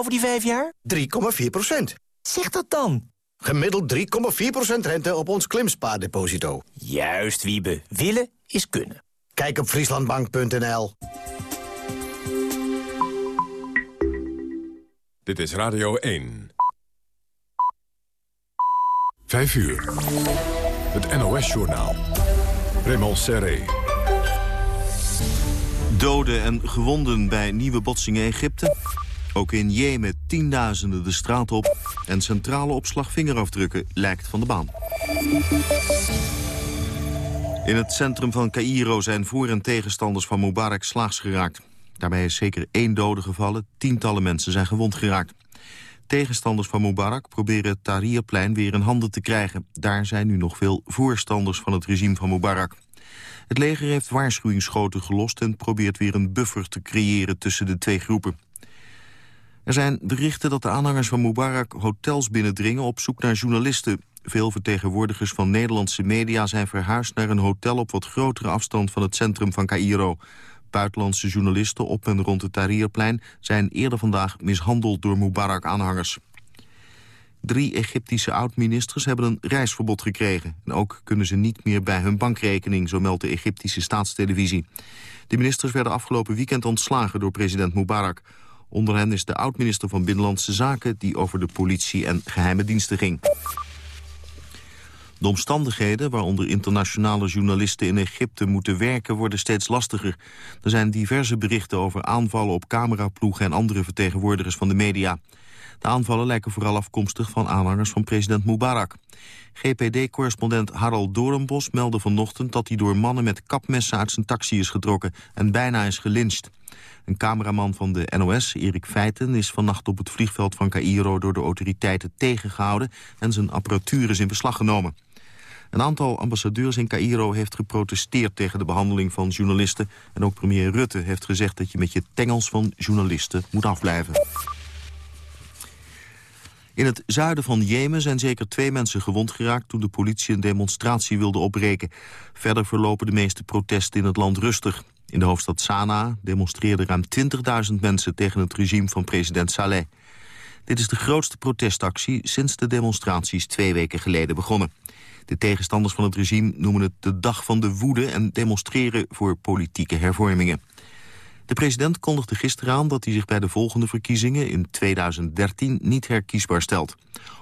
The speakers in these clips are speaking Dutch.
over die vijf jaar? 3,4 procent. Zeg dat dan. Gemiddeld 3,4 procent rente op ons klimspaardeposito. Juist, Wiebe. Willen is kunnen. Kijk op frieslandbank.nl. Dit is Radio 1. 5 uur. Het NOS-journaal. Raymond Serré. Doden en gewonden bij nieuwe botsingen Egypte. Ook in Jemen tienduizenden de straat op. En centrale opslag vingerafdrukken lijkt van de baan. In het centrum van Cairo zijn voor- en tegenstanders van Mubarak slaags geraakt. Daarbij is zeker één dode gevallen, tientallen mensen zijn gewond geraakt. Tegenstanders van Mubarak proberen het Tahrirplein weer in handen te krijgen. Daar zijn nu nog veel voorstanders van het regime van Mubarak. Het leger heeft waarschuwingsschoten gelost en probeert weer een buffer te creëren tussen de twee groepen. Er zijn berichten dat de aanhangers van Mubarak hotels binnendringen op zoek naar journalisten. Veel vertegenwoordigers van Nederlandse media zijn verhuisd naar een hotel op wat grotere afstand van het centrum van Cairo. Buitenlandse journalisten op en rond het Tahrirplein zijn eerder vandaag mishandeld door Mubarak-aanhangers. Drie Egyptische oud-ministers hebben een reisverbod gekregen. En ook kunnen ze niet meer bij hun bankrekening, zo meldt de Egyptische staatstelevisie. De ministers werden afgelopen weekend ontslagen door president Mubarak. Onder hen is de oud-minister van Binnenlandse Zaken... die over de politie en geheime diensten ging. De omstandigheden waaronder internationale journalisten in Egypte moeten werken worden steeds lastiger. Er zijn diverse berichten over aanvallen op cameraploegen en andere vertegenwoordigers van de media. De aanvallen lijken vooral afkomstig van aanhangers van president Mubarak. GPD-correspondent Harald Doornbos meldde vanochtend dat hij door mannen met kapmessen uit zijn taxi is getrokken en bijna is gelyncht. Een cameraman van de NOS, Erik Feiten, is vannacht op het vliegveld van Cairo door de autoriteiten tegengehouden en zijn apparatuur is in beslag genomen. Een aantal ambassadeurs in Cairo heeft geprotesteerd tegen de behandeling van journalisten. En ook premier Rutte heeft gezegd dat je met je tengels van journalisten moet afblijven. In het zuiden van Jemen zijn zeker twee mensen gewond geraakt... toen de politie een demonstratie wilde opbreken. Verder verlopen de meeste protesten in het land rustig. In de hoofdstad Sanaa demonstreerden ruim 20.000 mensen... tegen het regime van president Saleh. Dit is de grootste protestactie sinds de demonstraties twee weken geleden begonnen. De tegenstanders van het regime noemen het de dag van de woede... en demonstreren voor politieke hervormingen. De president kondigde gisteren aan dat hij zich bij de volgende verkiezingen in 2013 niet herkiesbaar stelt.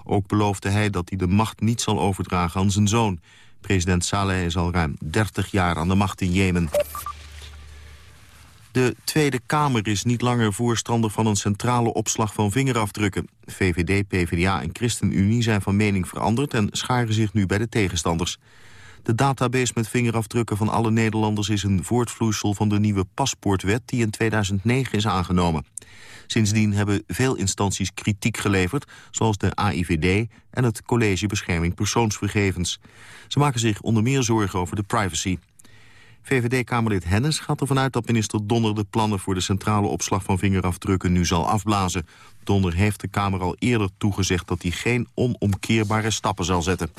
Ook beloofde hij dat hij de macht niet zal overdragen aan zijn zoon. President Saleh is al ruim 30 jaar aan de macht in Jemen. De Tweede Kamer is niet langer voorstander van een centrale opslag van vingerafdrukken. VVD, PvdA en ChristenUnie zijn van mening veranderd en scharen zich nu bij de tegenstanders. De database met vingerafdrukken van alle Nederlanders is een voortvloeisel van de nieuwe paspoortwet die in 2009 is aangenomen. Sindsdien hebben veel instanties kritiek geleverd, zoals de AIVD en het College Bescherming Persoonsgegevens. Ze maken zich onder meer zorgen over de privacy. VVD-Kamerlid Hennis gaat ervan uit dat minister Donner de plannen voor de centrale opslag van vingerafdrukken nu zal afblazen. Donner heeft de Kamer al eerder toegezegd dat hij geen onomkeerbare stappen zal zetten.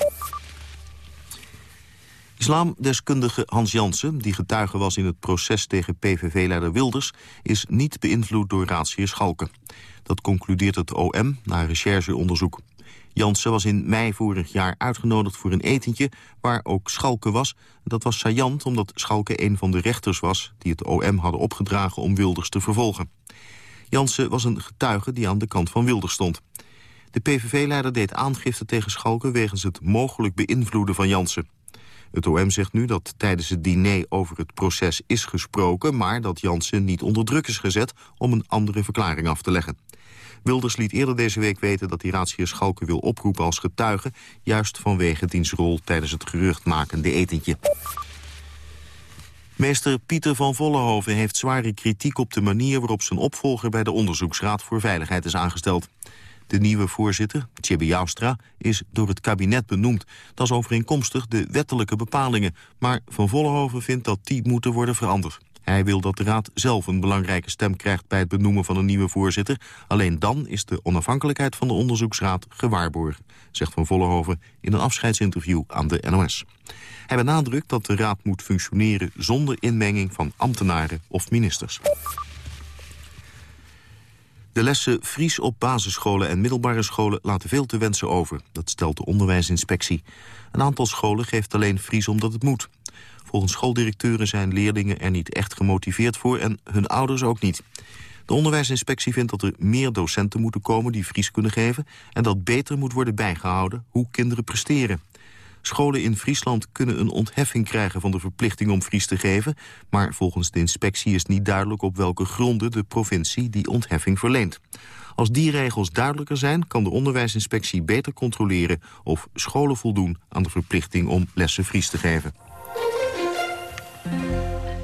Islamdeskundige Hans Jansen, die getuige was in het proces tegen PVV-leider Wilders, is niet beïnvloed door raadsheer Schalken. Dat concludeert het OM na rechercheonderzoek. Jansen was in mei vorig jaar uitgenodigd voor een etentje waar ook Schalke was. Dat was saillant omdat Schalke een van de rechters was die het OM hadden opgedragen om Wilders te vervolgen. Jansen was een getuige die aan de kant van Wilders stond. De PVV-leider deed aangifte tegen Schalke wegens het mogelijk beïnvloeden van Jansen. Het OM zegt nu dat tijdens het diner over het proces is gesproken... maar dat Jansen niet onder druk is gezet om een andere verklaring af te leggen. Wilders liet eerder deze week weten dat hij raadsheer Schalke wil oproepen als getuige... juist vanwege diens rol tijdens het geruchtmakende etentje. Meester Pieter van Vollenhoven heeft zware kritiek op de manier waarop zijn opvolger bij de Onderzoeksraad voor Veiligheid is aangesteld. De nieuwe voorzitter, Tjibbe Joustra, is door het kabinet benoemd. Dat is overeenkomstig de wettelijke bepalingen. Maar Van Vollenhoven vindt dat die moeten worden veranderd. Hij wil dat de Raad zelf een belangrijke stem krijgt bij het benoemen van een nieuwe voorzitter. Alleen dan is de onafhankelijkheid van de onderzoeksraad gewaarborgen, zegt Van Vollenhoven in een afscheidsinterview aan de NOS. Hij benadrukt dat de Raad moet functioneren zonder inmenging van ambtenaren of ministers. De lessen Fries op basisscholen en middelbare scholen laten veel te wensen over. Dat stelt de onderwijsinspectie. Een aantal scholen geeft alleen Fries omdat het moet. Volgens schooldirecteuren zijn leerlingen er niet echt gemotiveerd voor... en hun ouders ook niet. De onderwijsinspectie vindt dat er meer docenten moeten komen die Fries kunnen geven... en dat beter moet worden bijgehouden hoe kinderen presteren. Scholen in Friesland kunnen een ontheffing krijgen van de verplichting om Fries te geven... maar volgens de inspectie is niet duidelijk op welke gronden de provincie die ontheffing verleent. Als die regels duidelijker zijn, kan de onderwijsinspectie beter controleren... of scholen voldoen aan de verplichting om lessen Fries te geven.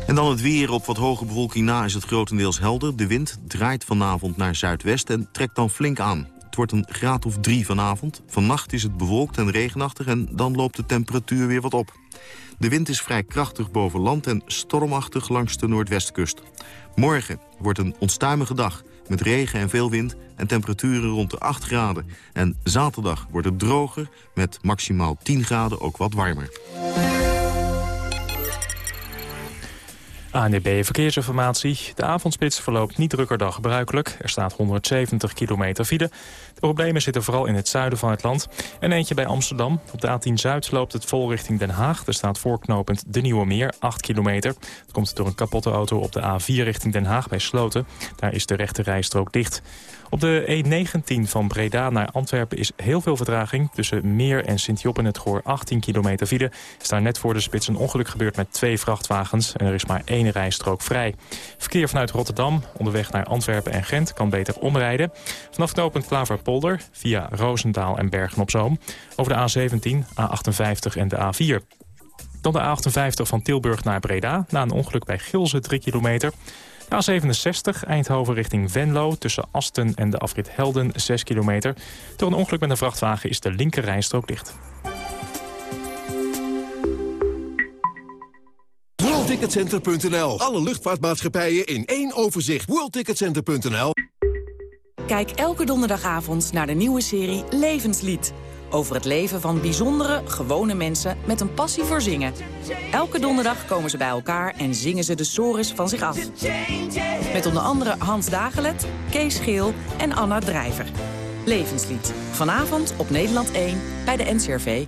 En dan het weer. Op wat hoge bewolking na is het grotendeels helder. De wind draait vanavond naar zuidwest en trekt dan flink aan. Het wordt een graad of drie vanavond. Vannacht is het bewolkt en regenachtig en dan loopt de temperatuur weer wat op. De wind is vrij krachtig boven land en stormachtig langs de noordwestkust. Morgen wordt een onstuimige dag met regen en veel wind en temperaturen rond de 8 graden. En zaterdag wordt het droger met maximaal 10 graden ook wat warmer. ANDB Verkeersinformatie. De avondspits verloopt niet drukker dan gebruikelijk. Er staat 170 kilometer file. De problemen zitten vooral in het zuiden van het land. En eentje bij Amsterdam. Op de A10 Zuid loopt het vol richting Den Haag. Er staat voorknopend De Nieuwe Meer, 8 kilometer. Het komt door een kapotte auto op de A4 richting Den Haag bij Sloten. Daar is de rechte rijstrook dicht. Op de E19 van Breda naar Antwerpen is heel veel vertraging. Tussen Meer en Sint-Job in het Goor 18 kilometer file. Is daar net voor de spits een ongeluk gebeurd met twee vrachtwagens. En er is maar één rijstrook vrij. Verkeer vanuit Rotterdam onderweg naar Antwerpen en Gent kan beter omrijden. Vanaf knooppunt Klaverpolder via Roosendaal en Bergen-op-Zoom. Over de A17, A58 en de A4. Dan de A58 van Tilburg naar Breda. Na een ongeluk bij Gilze 3 kilometer. A67 Eindhoven richting Venlo tussen Asten en de afrit Helden 6 kilometer. Door een ongeluk met een vrachtwagen is de linker rijstrook dicht. WorldTicketCenter.nl. Alle luchtvaartmaatschappijen in één overzicht. WorldTicketCenter.nl. Kijk elke donderdagavond naar de nieuwe serie Levenslied. Over het leven van bijzondere, gewone mensen met een passie voor zingen. Elke donderdag komen ze bij elkaar en zingen ze de sores van zich af. Met onder andere Hans Dagelet, Kees Geel en Anna Drijver. Levenslied. Vanavond op Nederland 1 bij de NCRV.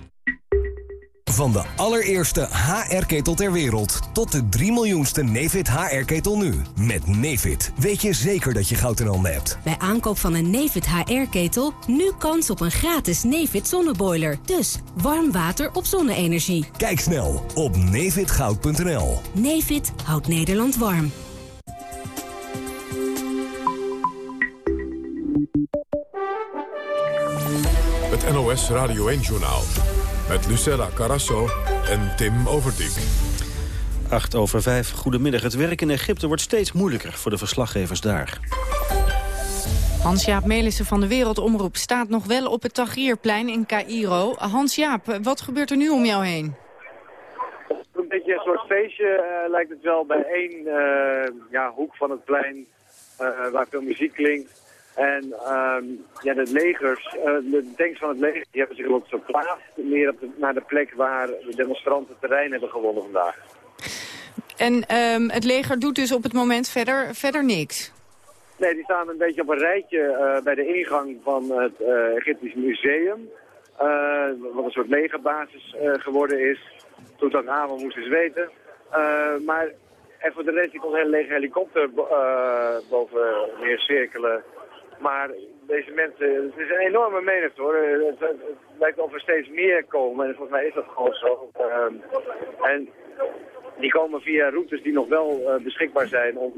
Van de allereerste HR-ketel ter wereld tot de 3 miljoenste Nefit HR-ketel nu. Met Nefit weet je zeker dat je goud in handen hebt. Bij aankoop van een Nefit HR-ketel nu kans op een gratis Nefit zonneboiler. Dus warm water op zonne-energie. Kijk snel op nefitgoud.nl. Nefit houdt Nederland warm. Het NOS Radio 1-journaal. Met Lucella Carasso en Tim Overdijk. 8 over 5. Goedemiddag. Het werk in Egypte wordt steeds moeilijker voor de verslaggevers daar. Hans-Jaap Melissen van de Wereldomroep staat nog wel op het Tahrirplein in Cairo. Hans-Jaap, wat gebeurt er nu om jou heen? Een beetje een soort feestje uh, lijkt het wel bij één uh, ja, hoek van het plein uh, waar veel muziek klinkt. En ehm, ja, de legers, de tanks van het leger, die hebben zich op verplaatst. Meer op de, naar de plek waar de demonstranten terrein hebben gewonnen vandaag. En um, het leger doet dus op het moment verder, verder niks? Nee, die staan een beetje op een rijtje uh, bij de ingang van het uh, Egyptisch Museum. Uh, wat een soort legerbasis geworden is. Toen dat avond moesten ze weten. maar en voor de rest die komt een hele lege helikopter boven neer cirkelen. Maar deze mensen, het is een enorme menigte hoor. Het, het, lijkt of er steeds meer komen en volgens mij is dat gewoon zo. Uh, en die komen via routes die nog wel uh, beschikbaar zijn om,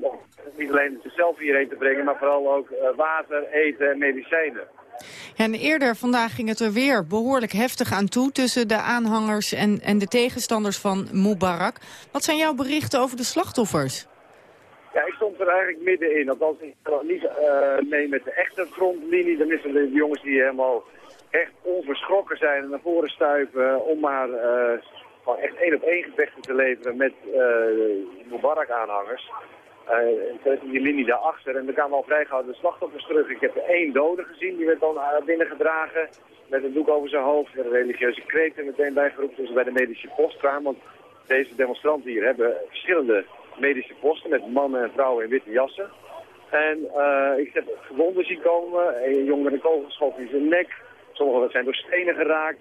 niet alleen zichzelf hierheen te brengen, maar vooral ook uh, water, eten en medicijnen. En eerder vandaag ging het er weer behoorlijk heftig aan toe tussen de aanhangers en, en de tegenstanders van Mubarak. Wat zijn jouw berichten over de slachtoffers? Ja, ik stond er eigenlijk middenin. Althans, ik kan niet uh, mee met de echte frontlinie. Dan is er de jongens die helemaal echt onverschrokken zijn en naar voren stuiven om maar uh, gewoon echt één op één gevechten te leveren met uh, Mubarak-aanhangers. Uh, die linie daarachter en er kwamen al vrijgehouden slachtoffers terug. Ik heb er één dode gezien, die werd dan binnengedragen met een doek over zijn hoofd. Er religieuze kreten meteen bijgeroepen toen ze bij de medische post kwamen. Want deze demonstranten hier hebben verschillende medische posten met mannen en vrouwen in witte jassen. En ik heb gewonden zien komen. Een jongen met een kogelschot in zijn nek. Sommigen zijn door stenen geraakt.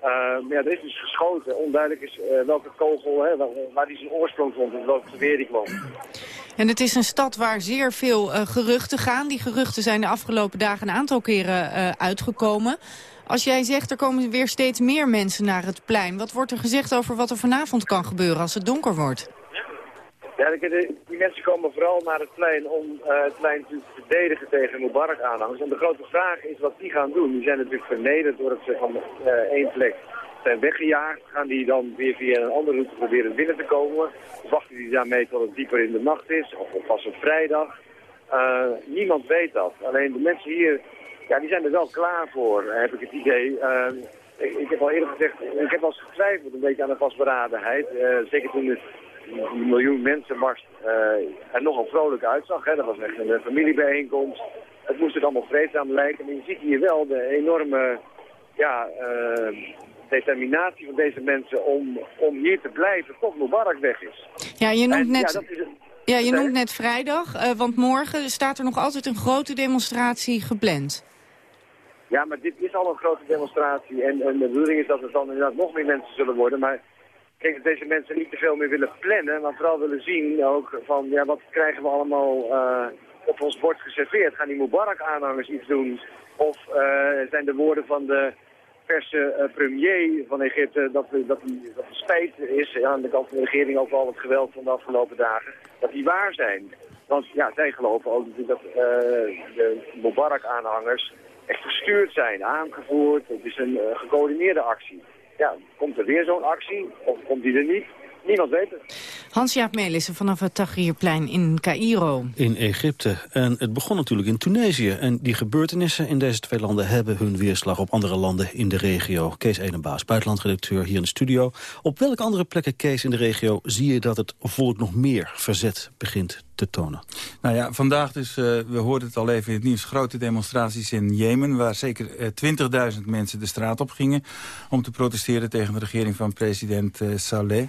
maar ja, er is dus geschoten. Onduidelijk is welke kogel, hè, waar die zijn oorsprong vond en welke geweer die kwam. En het is een stad waar zeer veel geruchten gaan. Die geruchten zijn de afgelopen dagen een aantal keren uitgekomen. Als jij zegt, er komen weer steeds meer mensen naar het plein. Wat wordt er gezegd over wat er vanavond kan gebeuren als het donker wordt? Ja, die mensen komen vooral naar het plein om uh, het plein te verdedigen tegen Mubarak-aanhangers. En de grote vraag is wat die gaan doen. Die zijn natuurlijk vernederd door het van uh, één plek zijn weggejaagd. Gaan die dan weer via een andere route proberen binnen te komen? Wachten die daarmee tot het dieper in de nacht is? Of pas op vrijdag? Uh, niemand weet dat. Alleen de mensen hier ja, die zijn er wel klaar voor, heb ik het idee. Ik, ik, heb al eerder gezegd, ik heb wel eens getwijfeld een beetje aan de vastberadenheid. Zeker toen het een miljoen mensenmars uh, er nogal vrolijk uitzag. Hè. Dat was echt een familiebijeenkomst. Het moest er allemaal vreedzaam lijken. Maar je ziet hier wel de enorme ja, uh, determinatie van deze mensen om, om hier te blijven tot Mubarak weg is. Ja, je noemt net... Ja, dat is ja, je noemt net vrijdag, uh, want morgen staat er nog altijd een grote demonstratie gepland. Ja, maar dit is al een grote demonstratie. En, en de bedoeling is dat er dan inderdaad nog meer mensen zullen worden. Maar kijk, dat deze mensen niet te veel meer willen plannen. Maar vooral willen zien ook van, ja, wat krijgen we allemaal uh, op ons bord geserveerd? Gaan die Mubarak-aanhangers iets doen? Of uh, zijn de woorden van de perse uh, premier van Egypte dat, dat, die, dat spijt is aan de kant van de regering over al het geweld van de afgelopen dagen, dat die waar zijn? Want ja, zij geloven ook dat de Mubarak-aanhangers echt gestuurd zijn, aangevoerd. Het is een gecoördineerde actie. Ja, komt er weer zo'n actie of komt die er niet? Niemand weet het. Hans-Jaap Melissen vanaf het Tahrirplein in Cairo. In Egypte. En het begon natuurlijk in Tunesië. En die gebeurtenissen in deze twee landen hebben hun weerslag op andere landen in de regio. Kees Edenbaas, buitenlandredacteur hier in de studio. Op welke andere plekken, Kees, in de regio zie je dat het volk nog meer verzet begint te tonen? Nou ja, vandaag dus, uh, we hoorden het al even in het nieuws, grote demonstraties in Jemen... waar zeker uh, 20.000 mensen de straat op gingen om te protesteren tegen de regering van president uh, Saleh.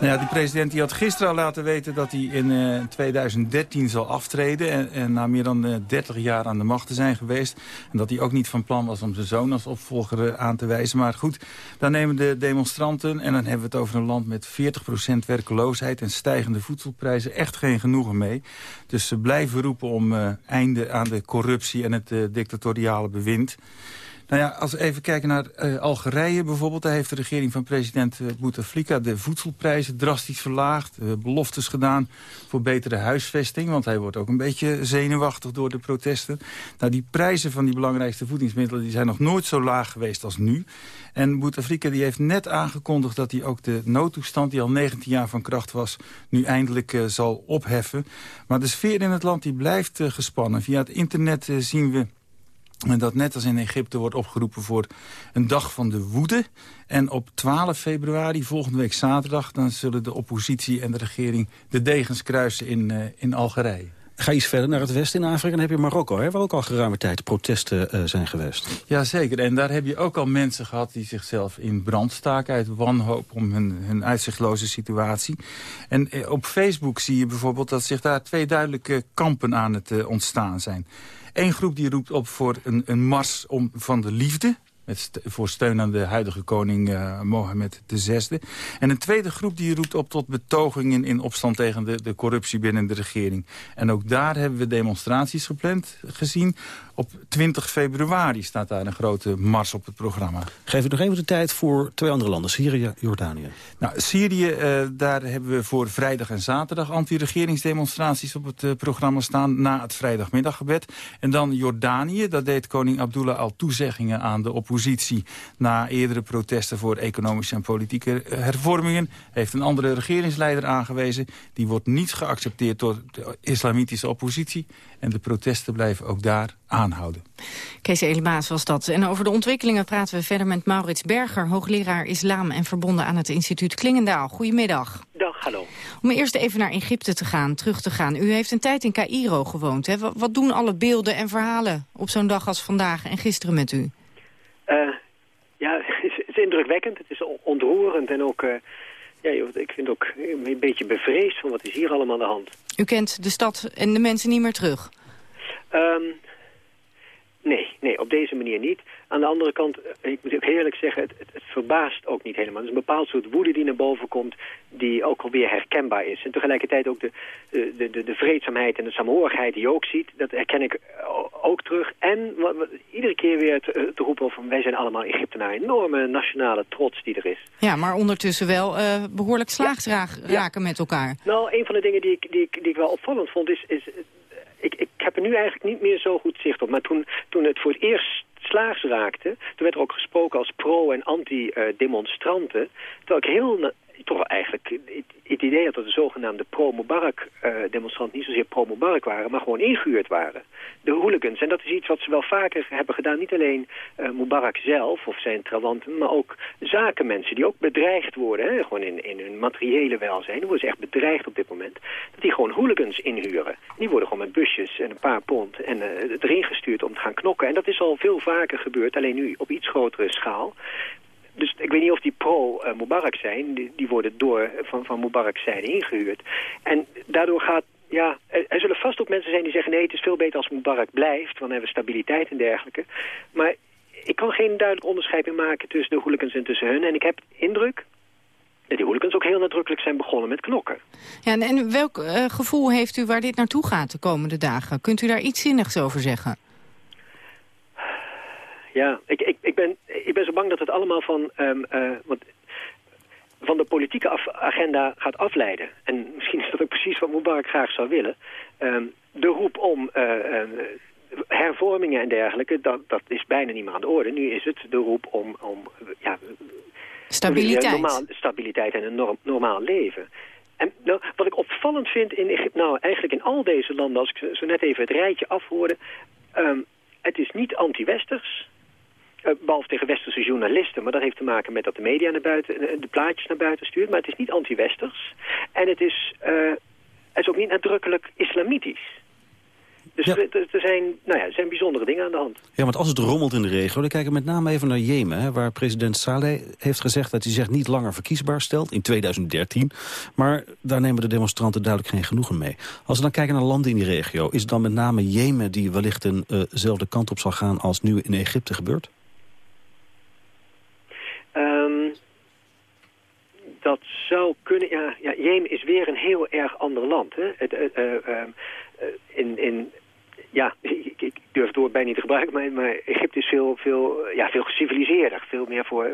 Nou ja, die president die had gisteren al laten weten dat hij in uh, 2013 zal aftreden. En, en, na meer dan uh, 30 jaar aan de macht te zijn geweest. En dat hij ook niet van plan was om zijn zoon als opvolger uh, aan te wijzen. Maar goed, dan nemen de demonstranten, en dan hebben we het over een land met 40% werkeloosheid en stijgende voedselprijzen, echt geen genoegen mee. Dus ze blijven roepen om einde aan de corruptie en het dictatoriale bewind. Nou ja, als we even kijken naar uh, Algerije bijvoorbeeld... daar heeft de regering van president uh, Bouteflika de voedselprijzen drastisch verlaagd. Beloftes gedaan voor betere huisvesting... want hij wordt ook een beetje zenuwachtig door de protesten. Nou, die prijzen van die belangrijkste voedingsmiddelen... die zijn nog nooit zo laag geweest als nu. En Bouteflika die heeft net aangekondigd dat hij ook de noodtoestand... die al 19 jaar van kracht was, nu eindelijk zal opheffen. Maar de sfeer in het land die blijft gespannen. Via het internet zien we en dat net als in Egypte wordt opgeroepen voor een dag van de woede. En op 12 februari, volgende week zaterdag... dan zullen de oppositie en de regering de degens kruisen in, uh, in Algerije. Ga iets verder naar het westen in Afrika, dan heb je Marokko... Hè, waar ook al geruime tijd protesten uh, zijn geweest. Jazeker, en daar heb je ook al mensen gehad... die zichzelf in brand staken uit wanhoop om hun, hun uitzichtloze situatie. En uh, op Facebook zie je bijvoorbeeld dat zich daar twee duidelijke kampen aan het ontstaan zijn. Eén groep die roept op voor een, een mars om, van de liefde met voor steun aan de huidige koning uh, Mohammed VI. En een tweede groep die roept op tot betogingen in opstand tegen de, de corruptie binnen de regering. En ook daar hebben we demonstraties gepland gezien. Op 20 februari staat daar een grote mars op het programma. Geef u nog even de tijd voor twee andere landen, Syrië, Jordanië. Nou, Syrië, uh, daar hebben we voor vrijdag en zaterdag anti-regeringsdemonstraties op het uh, programma staan na het vrijdagmiddaggebed. En dan Jordanië, daar deed koning Abdullah al toezeggingen aan de oppositie na eerdere protesten voor economische en politieke hervormingen. Heeft een andere regeringsleider aangewezen. Die wordt niet geaccepteerd door de islamitische oppositie. En de protesten blijven ook daar aanhouden. Kees Elimaas was dat. En over de ontwikkelingen praten we verder met Maurits Berger... hoogleraar islam en verbonden aan het instituut Klingendaal. Goedemiddag. Dag, hallo. Om eerst even naar Egypte te gaan, terug te gaan. U heeft een tijd in Cairo gewoond. Hè? Wat doen alle beelden en verhalen op zo'n dag als vandaag en gisteren met u? Uh, ja, is indrukwekkend, het is ontroerend en ook... ja, ik vind ook een beetje bevreesd van wat is hier allemaal aan de hand. U kent de stad en de mensen niet meer terug? Um, nee, nee, op deze manier niet. Aan de andere kant, eh, ik moet ook eerlijk zeggen, het, het, het, verbaast ook niet helemaal. Het is een bepaald soort woede die naar boven komt, die ook alweer herkenbaar is. En tegelijkertijd ook de, de, de, de vreedzaamheid en de saamhorigheid die je ook ziet, dat herken ik ook terug. En wat, iedere keer weer te, eh, te, roepen van wij zijn allemaal Egyptenaren. Enorme nationale trots die er is. Ja, maar ondertussen wel uh, behoorlijk slaagsraken met elkaar. Nou, een van de dingen die ik, die ik, die ik wel opvallend vond is... is ik, ik heb er nu eigenlijk niet meer zo goed zicht op. Maar toen, toen het voor het eerst slaags raakte, toen werd er ook gesproken als pro- en anti-demonstranten. Terwijl ik heel toch eigenlijk het, idee had dat de zogenaamde pro-Mubarak-demonstranten eh, niet zozeer pro-Mubarak waren, maar gewoon ingehuurd waren. De hooligans. En dat is iets wat ze wel vaker hebben gedaan. Niet alleen uh, Mubarak zelf of zijn trawanten, maar ook zakenmensen die ook bedreigd worden. Hè, gewoon in, in hun materiële welzijn. Die worden ze echt bedreigd op dit moment. Dat die gewoon hooligans inhuren. Die worden gewoon met busjes en een paar pond en uh, erin gestuurd om te gaan knokken. En dat is al veel vaker gebeurd, alleen nu op iets grotere schaal dus ik weet niet of die pro-Mubarak zijn. Die, worden door van, van Mubarak zijn ingehuurd. En daardoor gaat... Ja, er, zullen vast ook mensen zijn die zeggen... nee, het is veel beter als Mubarak blijft, want dan hebben we stabiliteit en dergelijke. Maar ik kan geen duidelijk onderscheid meer maken tussen de hooligans en tussen hun. En ik heb indruk dat die hooligans ook heel nadrukkelijk zijn begonnen met knokken. Ja, en, welk uh, gevoel heeft u waar dit naartoe gaat de komende dagen? Kunt u daar iets zinnigs over zeggen? Ja, ik, ik, ik, ben, ik ben zo bang dat het allemaal van, um, uh, wat, van de politieke af, agenda gaat afleiden. En misschien is dat ook precies wat Mubarak graag zou willen. Um, de roep om uh, hervormingen en dergelijke, dat, dat is bijna niet meer aan de orde. Nu is het de roep om, om ja, stabiliteit. Normaal, stabiliteit en een norm, normaal leven. En nou, wat ik opvallend vind in Egypte, nou eigenlijk in al deze landen, als ik zo net even het rijtje afhoorde, um, het is niet anti-westers, behalve tegen westerse journalisten. Maar dat heeft te maken met dat de media naar buiten, eh, de plaatjes naar buiten stuurt. Maar het is niet anti-westers. En het is, uh, het is ook niet nadrukkelijk islamitisch. Dus er, zijn, nou ja, er zijn bijzondere dingen aan de hand. Ja, want als het rommelt in de regio, dan kijken we met name even naar Jemen... Hè, waar president Saleh heeft gezegd dat hij zich niet langer verkiesbaar stelt... in 2013. Maar daar nemen de demonstranten duidelijk geen genoegen mee. Als we dan kijken naar landen in die regio... is het dan met name Jemen die wellicht eenzelfde uh kant op zal gaan... als nu in Egypte gebeurt? Um, dat zou kunnen... Ja, ja, Jemen is weer een heel erg ander land. Hè? Het, uh, uh, in, in, ja, ik, ik, durf het woord bijna niet te gebruiken, maar, maar Egypte is veel, veel, ja, veel geciviliseerder. Veel meer, voor,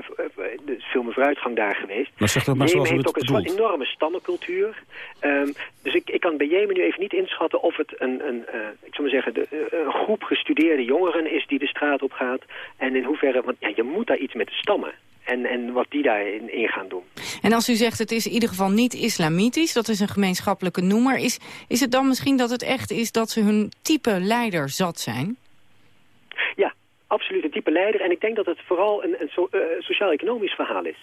is veel meer vooruitgang daar geweest. Maar zeg dat maar Jemen heeft ook een enorme stammencultuur. Um, dus ik, ik kan bij Jemen nu even niet inschatten of het een, een uh, ik zou maar zeggen, de, een groep gestudeerde jongeren is die de straat op gaat. En in hoeverre, want ja, je moet daar iets met de stammen en, en wat die daarin in gaan doen. En als u zegt het is in ieder geval niet islamitisch, dat is een gemeenschappelijke noemer... is, is het dan misschien dat het echt is dat ze hun type leider zat zijn? Ja, absoluut een type leider. En ik denk dat het vooral een, een so, uh, sociaal-economisch verhaal is.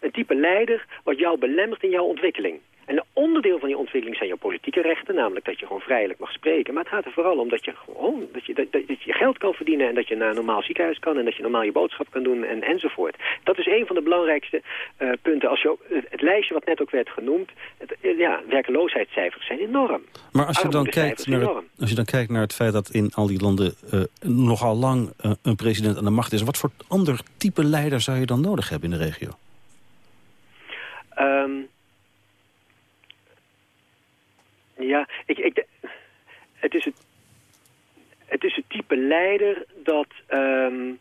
Een type leider wat jou belemmert in jouw ontwikkeling. En een onderdeel van je ontwikkeling zijn je politieke rechten, namelijk dat je gewoon vrijelijk mag spreken. Maar het gaat er vooral om dat je gewoon dat je, dat, dat je geld kan verdienen en dat je naar een normaal ziekenhuis kan en dat je normaal je boodschap kan doen en, enzovoort. Dat is een van de belangrijkste uh, punten. Als je, het, lijstje wat net ook werd genoemd, het, ja, werkeloosheidscijfers zijn enorm. Maar als je, dan kijkt naar, als je dan kijkt naar het feit dat in al die landen uh, nogal lang uh, een president aan de macht is, wat voor ander type leider zou je dan nodig hebben in de regio? Um, ja, ik, ik, het, is het, het is het type leider dat... Um,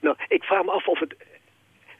nou, ik vraag me af of het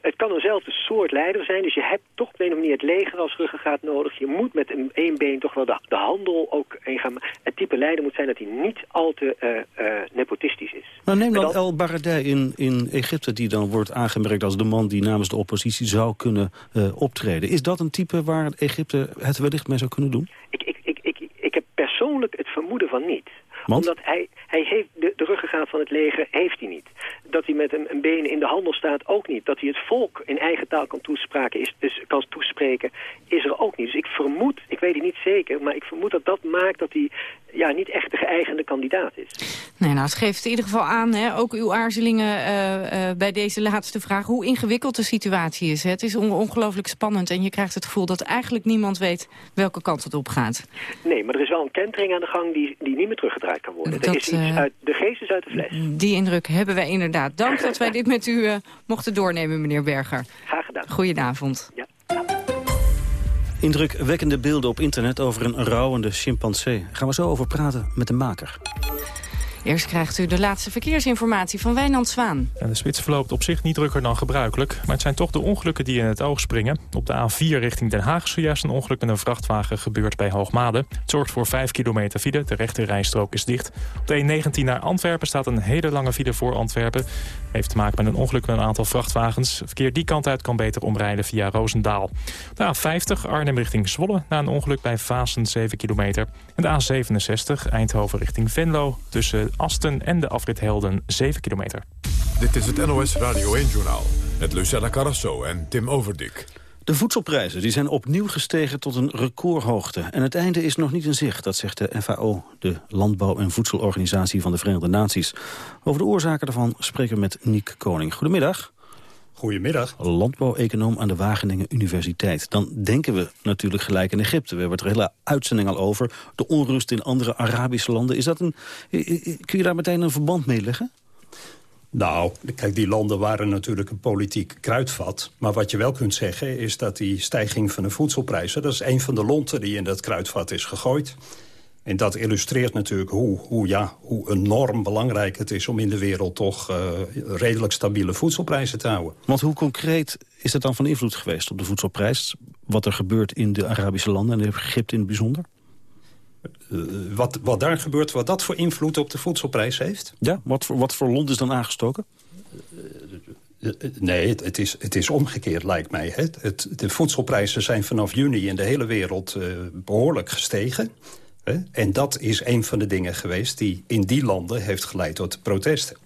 het kan eenzelfde soort leider zijn. Dus je hebt toch op een of andere manier het leger als ruggengraat nodig. Je moet met een één been toch wel de, de handel ook ingaan. Het type leider moet zijn dat hij niet al te uh, uh, nepotistisch is. Nou, neem dan, dan El Baradei in, in Egypte, die dan wordt aangemerkt als de man die namens de oppositie zou kunnen uh, optreden. Is dat een type waar Egypte het wellicht mee zou kunnen doen? Ik, ik, ik, ik, ik heb persoonlijk het vermoeden van niet. Want? Omdat hij, hij heeft de, de ruggengraat van het leger heeft hij niet. dat hij met een, een been in de handel staat ook niet. Dat hij het volk in eigen taal kan toespreken, is, dus kan toespreken, is er ook niet. Dus ik vermoed, ik weet het niet zeker, maar ik vermoed dat dat maakt dat hij ja, niet echt de geëigende kandidaat is. Nee, nou, het geeft in ieder geval aan, hè, ook uw aarzelingen uh, uh, bij deze laatste vraag, hoe ingewikkeld de situatie is. Hè? Het is on ongelooflijk spannend en je krijgt het gevoel dat eigenlijk niemand weet welke kant het op gaat. Nee, maar er is wel een kentering aan de gang die, die niet meer teruggedraaid kan worden. Dat, er is iets uit, de geest is uit de fles. Die indruk hebben wij inderdaad. Dank dat wij dit met u mochten doornemen, meneer Berger. Graag gedaan. Goedenavond. Ja. Indrukwekkende beelden op internet over een rouwende chimpansee. Gaan we zo over praten met de maker. Eerst krijgt u de laatste verkeersinformatie van Wijnand Zwaan. En de spits verloopt op zich niet drukker dan gebruikelijk. Maar het zijn toch de ongelukken die in het oog springen. Op de A4 richting Den Haag is zojuist een ongeluk met een vrachtwagen gebeurd bij Hoogmade. Het zorgt voor 5 kilometer file. De rechte rijstrook is dicht. Op de E19 naar Antwerpen staat een hele lange file voor Antwerpen. Heeft te maken met een ongeluk met een aantal vrachtwagens. Verkeer die kant uit kan beter omrijden via Roosendaal. De A50 Arnhem richting Zwolle na een ongeluk bij Vasen 7 kilometer. En de A67 Eindhoven richting Venlo tussen Asten en de afrit Helden 7 kilometer. Dit is het NOS Radio 1-journaal met Lucella Carrasso en Tim Overdik. De voedselprijzen die zijn opnieuw gestegen tot een recordhoogte. En het einde is nog niet in zicht, dat zegt de FAO... de Landbouw- en Voedselorganisatie van de Verenigde Naties. Over de oorzaken daarvan spreken we met Niek Koning. Goedemiddag. Goedemiddag. Landbouweconoom aan de Wageningen Universiteit. Dan denken we natuurlijk gelijk in Egypte. We hebben het er hele uitzending al over. De onrust in andere Arabische landen. Is dat een, kun je daar meteen een verband mee leggen? Nou, kijk, die landen waren natuurlijk een politiek kruidvat. Maar wat je wel kunt zeggen is dat die stijging van de voedselprijzen... dat is een van de lonten die in dat kruidvat is gegooid. En dat illustreert natuurlijk hoe, hoe, ja, hoe enorm belangrijk het is... om in de wereld toch uh, redelijk stabiele voedselprijzen te houden. Want hoe concreet is dat dan van invloed geweest op de voedselprijs? Wat er gebeurt in de Arabische landen en Egypte in het bijzonder? Uh, wat, wat daar gebeurt, wat dat voor invloed op de voedselprijs heeft? Ja, wat voor, wat voor lont is dan aangestoken? Uh, nee, het, het, is, het is omgekeerd, lijkt mij. Het, de voedselprijzen zijn vanaf juni in de hele wereld behoorlijk gestegen. En dat is een van de dingen geweest die in die landen heeft geleid tot protesten.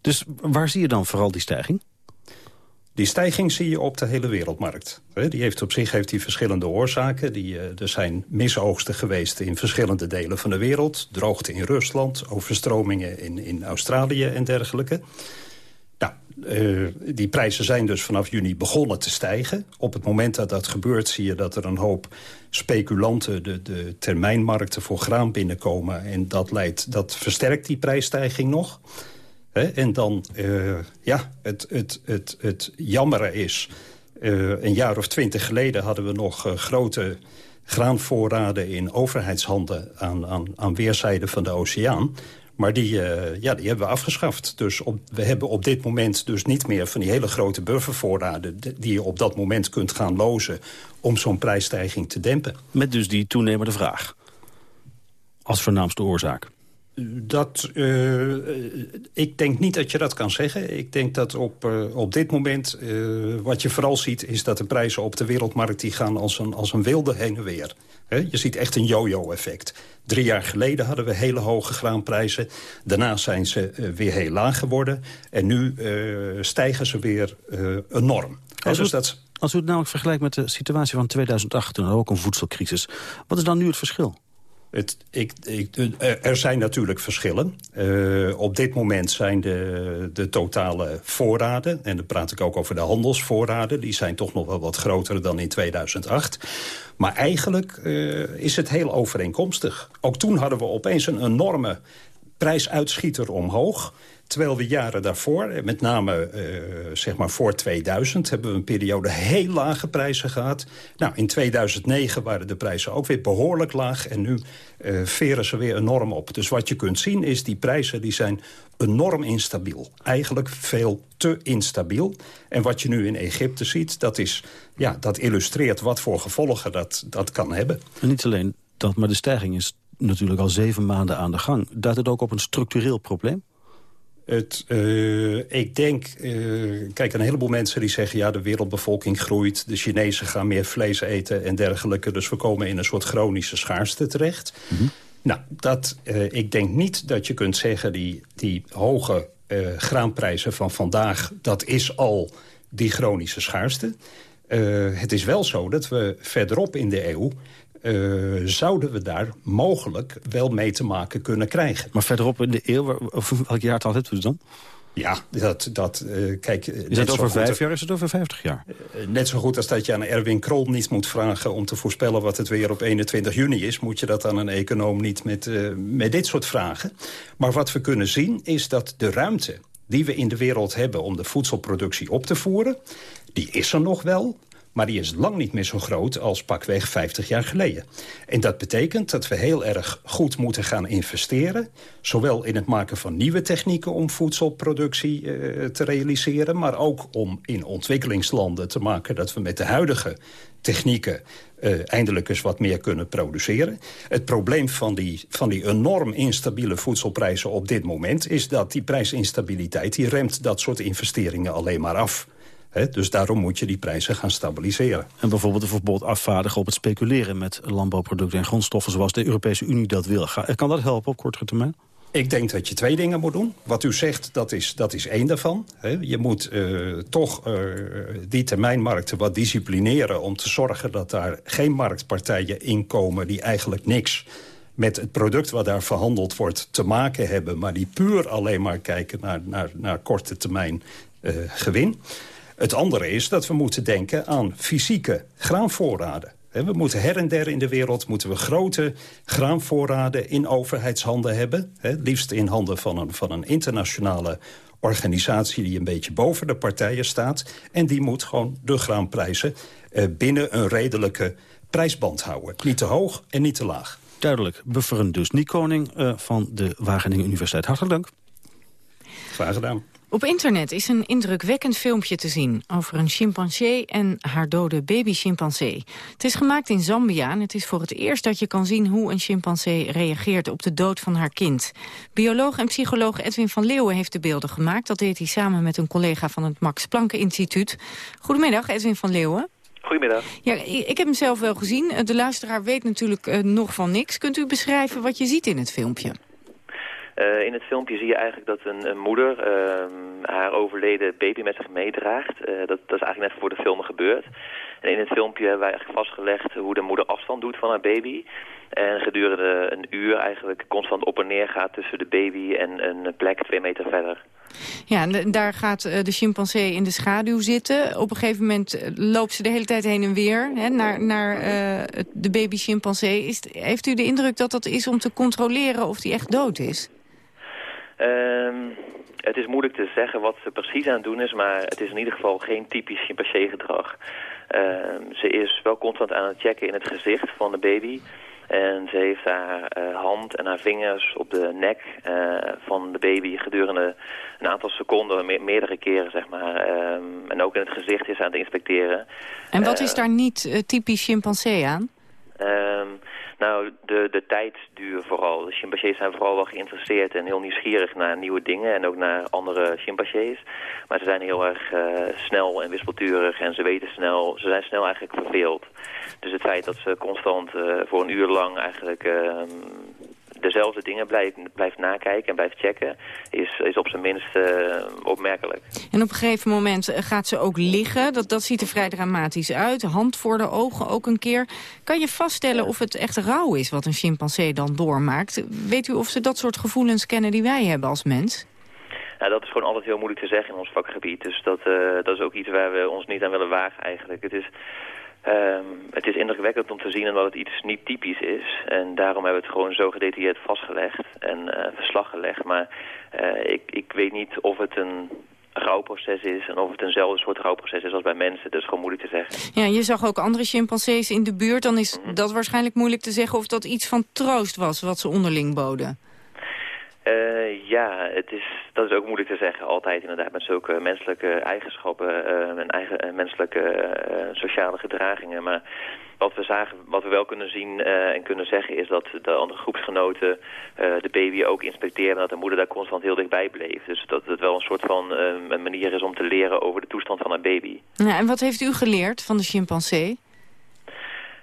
Dus waar zie je dan vooral die stijging? Die stijging zie je op de hele wereldmarkt. Die heeft op zich heeft die verschillende oorzaken. Die, er zijn misoogsten geweest in verschillende delen van de wereld. Droogte in Rusland, overstromingen in, in Australië en dergelijke. Uh, die prijzen zijn dus vanaf juni begonnen te stijgen. Op het moment dat dat gebeurt zie je dat er een hoop speculanten... de, de termijnmarkten voor graan binnenkomen. En dat, leidt, dat versterkt die prijsstijging nog. En dan, uh, ja, het, het, het, het jammere is... Uh, een jaar of twintig geleden hadden we nog grote graanvoorraden in overheidshanden aan, aan, aan weerszijden van de oceaan. Maar die, uh, ja, die hebben we afgeschaft. Dus op, we hebben op dit moment dus niet meer van die hele grote buffervoorraden... die je op dat moment kunt gaan lozen om zo'n prijsstijging te dempen. Met dus die toenemende vraag als voornaamste oorzaak. Dat, uh, ik denk niet dat je dat kan zeggen. Ik denk dat op, uh, op dit moment uh, wat je vooral ziet... is dat de prijzen op de wereldmarkt die gaan als een, als een wilde heen en weer. Je ziet echt een yo-yo-effect. Drie jaar geleden hadden we hele hoge graanprijzen. Daarna zijn ze weer heel laag geworden. En nu stijgen ze weer enorm. Als, dus dat... als u het namelijk vergelijkt met de situatie van 2008... toen ook een voedselcrisis. Wat is dan nu het verschil? Het, ik, ik, er zijn natuurlijk verschillen. Uh, op dit moment zijn de, de totale voorraden... en dan praat ik ook over de handelsvoorraden... die zijn toch nog wel wat groter dan in 2008. Maar eigenlijk uh, is het heel overeenkomstig. Ook toen hadden we opeens een enorme prijsuitschieter omhoog... Terwijl we jaren daarvoor, met name uh, zeg maar voor 2000... hebben we een periode heel lage prijzen gehad. Nou, in 2009 waren de prijzen ook weer behoorlijk laag... en nu uh, veren ze weer enorm op. Dus wat je kunt zien is, die prijzen die zijn enorm instabiel. Eigenlijk veel te instabiel. En wat je nu in Egypte ziet, dat, is, ja, dat illustreert wat voor gevolgen dat, dat kan hebben. En niet alleen dat, maar de stijging is natuurlijk al zeven maanden aan de gang. Duidt het ook op een structureel probleem? Het, uh, ik denk, uh, kijk, een heleboel mensen die zeggen... ja, de wereldbevolking groeit, de Chinezen gaan meer vlees eten en dergelijke... dus we komen in een soort chronische schaarste terecht. Mm -hmm. Nou, dat, uh, ik denk niet dat je kunt zeggen... die, die hoge graanprijzen van vandaag, dat is al die chronische schaarste. Het is wel zo dat we verderop in de eeuw... Uh, zouden we daar mogelijk wel mee te maken kunnen krijgen. Maar verderop in de eeuw, of welk jaartal hebt u dan? Ja, dat... dat uh, kijk, is het over vijf jaar, is het over vijftig jaar? Uh, net zo goed als dat je aan Erwin Krol niet moet vragen... om te voorspellen wat het weer op 21 juni is... moet je dat aan een econoom niet met, uh, met dit soort vragen. Maar wat we kunnen zien is dat de ruimte die we in de wereld hebben... om de voedselproductie op te voeren, die is er nog wel... Maar die is lang niet meer zo groot als pakweg 50 jaar geleden. En dat betekent dat we heel erg goed moeten gaan investeren. Zowel in het maken van nieuwe technieken om voedselproductie uh, te realiseren... maar ook om in ontwikkelingslanden te maken dat we met de huidige technieken... Uh, eindelijk eens wat meer kunnen produceren. Het probleem van die, van die enorm instabiele voedselprijzen op dit moment... is dat die prijsinstabiliteit die remt dat soort investeringen alleen maar af... He, dus daarom moet je die prijzen gaan stabiliseren. En bijvoorbeeld een verbod afvaardigen op het speculeren met landbouwproducten en grondstoffen zoals de Europese Unie dat wil. Kan dat helpen op kortere termijn? Ik denk dat je twee dingen moet doen. Wat u zegt, dat is, dat is één daarvan. Je moet uh, toch uh, die termijnmarkten wat disciplineren... om te zorgen dat daar geen marktpartijen inkomen... die eigenlijk niks met het product wat daar verhandeld wordt te maken hebben... maar die puur alleen maar kijken naar, naar, naar korte termijn uh, gewin. Het andere is dat we moeten denken aan fysieke graanvoorraden. We moeten her en der in de wereld moeten we grote graanvoorraden in overheidshanden hebben. Liefst in handen van een, van een internationale organisatie die een beetje boven de partijen staat. En die moet gewoon de graanprijzen eh, binnen een redelijke prijsband houden. Niet te hoog en niet te laag. Duidelijk. Bufferen dus. Niek Koning uh, van de Wageningen Universiteit. Hartelijk dank. Graag gedaan. Op internet is een indrukwekkend filmpje te zien over een chimpansee en haar dode baby-chimpansee. Het is gemaakt in Zambia en het is voor het eerst dat je kan zien hoe een chimpansee reageert op de dood van haar kind. Bioloog en psycholoog Edwin van Leeuwen heeft de beelden gemaakt. Dat deed hij samen met een collega van het Max Planck Instituut. Goedemiddag Edwin van Leeuwen. Goedemiddag. Ja, ik heb hem zelf wel gezien. De luisteraar weet natuurlijk uh, nog van niks. Kunt u beschrijven wat je ziet in het filmpje? Uh, in het filmpje zie je eigenlijk dat een, moeder uh, haar overleden baby met zich meedraagt. Uh, dat, dat is eigenlijk net voor de film gebeurd. En in het filmpje hebben wij eigenlijk vastgelegd hoe de moeder afstand doet van haar baby. En gedurende een uur eigenlijk constant op en neer gaat tussen de baby en een plek twee meter verder. Ja, en daar gaat de chimpansee in de schaduw zitten. Op een gegeven moment loopt ze de hele tijd heen en weer hè, naar, naar de baby chimpansee. heeft u de indruk dat dat is om te controleren of die echt dood is? Um, het is moeilijk te zeggen wat ze precies aan het doen is, maar het is in ieder geval geen typisch chimpansee-gedrag. Um, ze is wel constant aan het checken in het gezicht van de baby. En ze heeft haar uh, hand en haar vingers op de nek uh, van de baby gedurende een aantal seconden, me meerdere keren zeg maar. Um, en ook in het gezicht is aan het inspecteren. En wat uh, is daar niet typisch chimpansee aan? Um, nou, de, de tijdsduur vooral. De chimpansees zijn vooral wel geïnteresseerd en heel nieuwsgierig naar nieuwe dingen en ook naar andere chimpansees. Maar ze zijn heel erg uh, snel en wispelturig en ze weten snel, ze zijn snel eigenlijk verveeld. Dus het feit dat ze constant uh, voor een uur lang eigenlijk uh, dezelfde dingen blijft, blijft nakijken en blijft checken, is, is op zijn minst uh, opmerkelijk. En op een gegeven moment gaat ze ook liggen. Dat, dat ziet er vrij dramatisch uit. Hand voor de ogen ook een keer. Kan je vaststellen of het echt rouw is wat een chimpansee dan doormaakt? Weet u of ze dat soort gevoelens kennen die wij hebben als mens? Ja, dat is gewoon altijd heel moeilijk te zeggen in ons vakgebied. Dus dat, uh, dat is ook iets waar we ons niet aan willen wagen eigenlijk. Het is... Um, het is indrukwekkend om te zien omdat het iets niet typisch is. En daarom hebben we het gewoon zo gedetailleerd vastgelegd en uh, verslag gelegd. Maar uh, ik, ik weet niet of het een rouwproces is en of het eenzelfde soort rouwproces is als bij mensen. Dat is gewoon moeilijk te zeggen. Ja, je zag ook andere chimpansees in de buurt. Dan is mm -hmm. dat waarschijnlijk moeilijk te zeggen of dat iets van troost was wat ze onderling boden. Uh, ja, het is, dat is ook moeilijk te zeggen. Altijd inderdaad met zulke menselijke eigenschappen uh, en eigen, uh, menselijke sociale gedragingen. Maar wat we, zagen, wat we wel kunnen zien en kunnen zeggen is dat de andere groepsgenoten de baby ook inspecteren. En dat de moeder daar constant heel dichtbij bleef. Dus dat het wel een soort van een manier is om te leren over de toestand van haar baby. Ja, en wat heeft u geleerd van de chimpansee?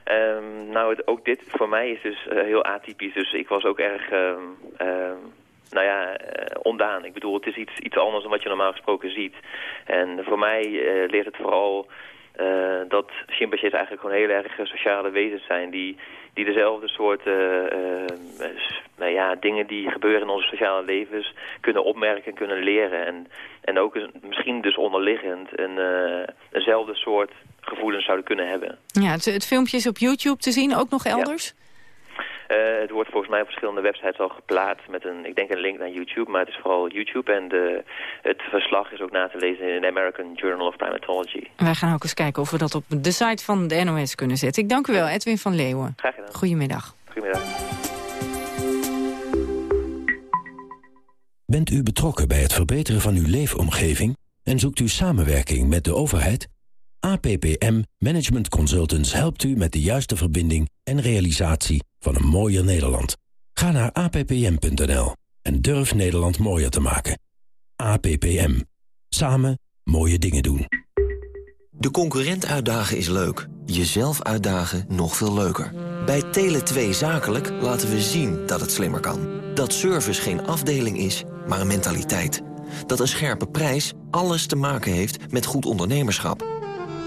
Ehm, nou, het- ook dit voor mij is dus eh, heel atypisch. Dus ik was ook erg, ehm, ehm, nou ja, eh, ondaan. Ik bedoel, het is iets, iets anders dan wat je normaal gesproken ziet. En voor mij eh, leert het vooral eh, dat chimpansees eigenlijk gewoon heel erg sociale wezens zijn... die, die dezelfde soort nou ja, dingen die gebeuren in onze sociale levens... kunnen opmerken, kunnen leren. En, en ook misschien dus onderliggend een, eenzelfde soort gevoelens zouden kunnen hebben. Ja, het, het filmpje is op YouTube te zien, ook nog elders? Eh, het wordt volgens mij op verschillende websites al geplaatst met een, ik denk een link naar YouTube, maar het is vooral YouTube. En de, het verslag is ook na te lezen in de American Journal of Primatology. Wij gaan ook eens kijken of we dat op de site van de NOS kunnen zetten. Ik dank u wel, Edwin van Leeuwen. Graag gedaan. Goedemiddag. Goedemiddag. Bent u betrokken bij het verbeteren van uw leefomgeving en zoekt u samenwerking met de overheid? APPM Management Consultants helpt u met de juiste verbinding en realisatie van een mooier Nederland. Ga naar appm.nl en durf Nederland mooier te maken. APPM. Samen mooie dingen doen. De concurrent uitdagen is leuk. Jezelf uitdagen nog veel leuker. Bij Tele2 Zakelijk laten we zien dat het slimmer kan. Dat service geen afdeling is, maar een mentaliteit. Dat een scherpe prijs alles te maken heeft met goed ondernemerschap.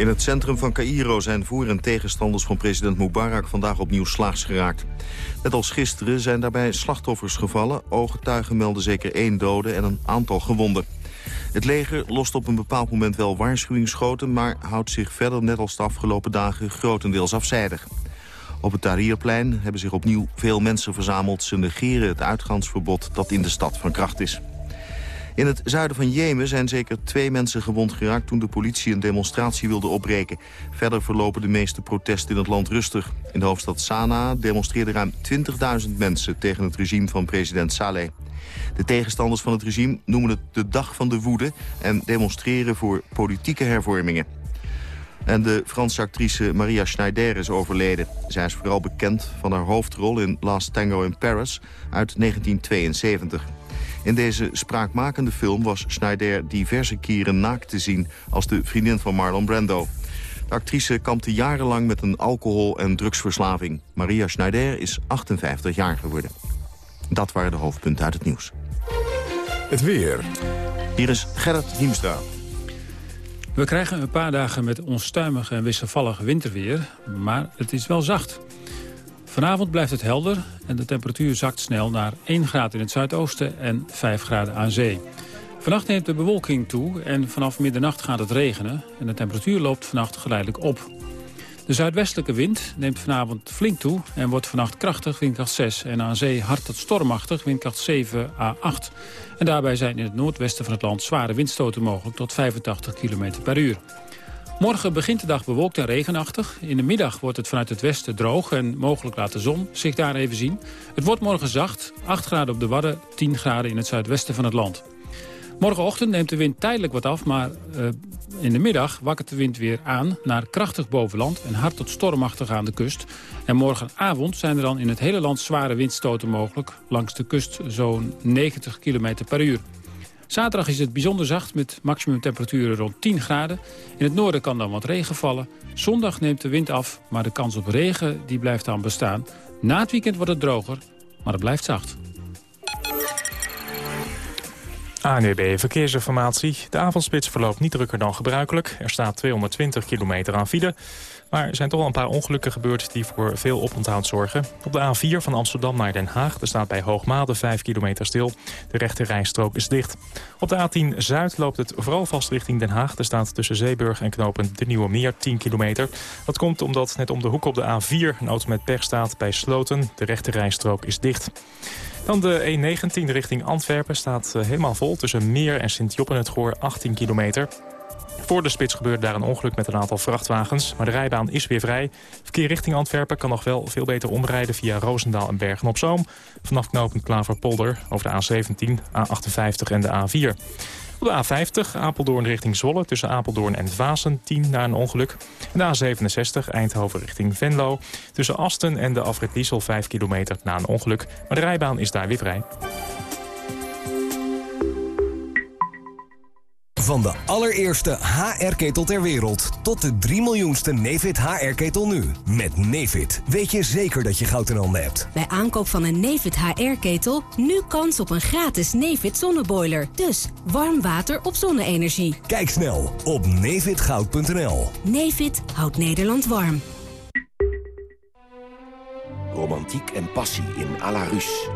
In het centrum van Cairo zijn voor- en tegenstanders van president Mubarak vandaag opnieuw slaags geraakt. Net als gisteren zijn daarbij slachtoffers gevallen. Ooggetuigen melden zeker één dode en een aantal gewonden. Het leger lost op een bepaald moment wel waarschuwingsschoten... maar houdt zich verder, net als de afgelopen dagen, grotendeels afzijdig. Op het Tahrirplein hebben zich opnieuw veel mensen verzameld. Ze negeren het uitgaansverbod dat in de stad van kracht is. In het zuiden van Jemen zijn zeker twee mensen gewond geraakt... toen de politie een demonstratie wilde opbreken. Verder verlopen de meeste protesten in het land rustig. In de hoofdstad Sanaa demonstreerden ruim 20.000 mensen... tegen het regime van president Saleh. De tegenstanders van het regime noemen het de dag van de woede... en demonstreren voor politieke hervormingen. En de Franse actrice Maria Schneider is overleden. Zij is vooral bekend van haar hoofdrol in Last Tango in Paris uit 1972. In deze spraakmakende film was Schneider diverse keren naakt te zien... als de vriendin van Marlon Brando. De actrice kampte jarenlang met een alcohol- en drugsverslaving. Maria Schneider is 58 jaar geworden. Dat waren de hoofdpunten uit het nieuws. Het weer. Hier is Gerrit Hiemstra. We krijgen een paar dagen met onstuimig en wisselvallig winterweer, maar het is wel zacht. Vanavond blijft het helder en de temperatuur zakt snel naar 1 graad in het zuidoosten en 5 graden aan zee. Vannacht neemt de bewolking toe en vanaf middernacht gaat het regenen en de temperatuur loopt vannacht geleidelijk op. De zuidwestelijke wind neemt vanavond flink toe en wordt vannacht krachtig, windkracht 6... en aan zee hard tot stormachtig, windkracht 7 à 8. En daarbij zijn in het noordwesten van het land zware windstoten mogelijk tot 85 km per uur. Morgen begint de dag bewolkt en regenachtig. In de middag wordt het vanuit het westen droog en mogelijk laat de zon zich daar even zien. Het wordt morgen zacht, 8 graden op de Wadden, 10 graden in het zuidwesten van het land. Morgenochtend neemt de wind tijdelijk wat af, maar uh, in de middag wakkert de wind weer aan naar krachtig bovenland en hard tot stormachtig aan de kust. En morgenavond zijn er dan in het hele land zware windstoten mogelijk, langs de kust zo'n 90 km per uur. Zaterdag is het bijzonder zacht met maximumtemperaturen rond 10 graden. In het noorden kan dan wat regen vallen. Zondag neemt de wind af, maar de kans op regen die blijft dan bestaan. Na het weekend wordt het droger, maar het blijft zacht. ANWB Verkeersinformatie. De avondspits verloopt niet drukker dan gebruikelijk. Er staat 220 kilometer aan file. Maar er zijn toch wel een paar ongelukken gebeurd die voor veel oponthoud zorgen. Op de A4 van Amsterdam naar Den Haag. Er staat bij Hoogmade 5 kilometer stil. De rechte rijstrook is dicht. Op de A10 Zuid loopt het vooral vast richting Den Haag. Er staat tussen Zeeburg en Knopen de Nieuwe Meer 10 kilometer. Dat komt omdat net om de hoek op de A4 een auto met pech staat bij Sloten. De rechte rijstrook is dicht. Dan de E19 richting Antwerpen staat helemaal vol tussen Meer en Sint-Job en het Goor 18 kilometer. Voor de spits gebeurde daar een ongeluk met een aantal vrachtwagens. Maar de rijbaan is weer vrij. Verkeer richting Antwerpen kan nog wel veel beter omrijden... via Roosendaal en Bergen-op-Zoom. Vanaf knooppunt Klaverpolder over de A17, A58 en de A4. Op de A50 Apeldoorn richting Zwolle tussen Apeldoorn en Vasen 10 na een ongeluk. En de A67 Eindhoven richting Venlo tussen Asten en de afrit Liesel 5 kilometer na een ongeluk. Maar de rijbaan is daar weer vrij. Van de allereerste HR-ketel ter wereld tot de 3 miljoenste Nefit HR-ketel nu. Met Nefit weet je zeker dat je goud in handen hebt. Bij aankoop van een Nefit HR-ketel nu kans op een gratis Nefit zonneboiler. Dus warm water op zonne-energie. Kijk snel op nefitgoud.nl. Nefit houdt Nederland warm. Romantiek en passie in à la Russe.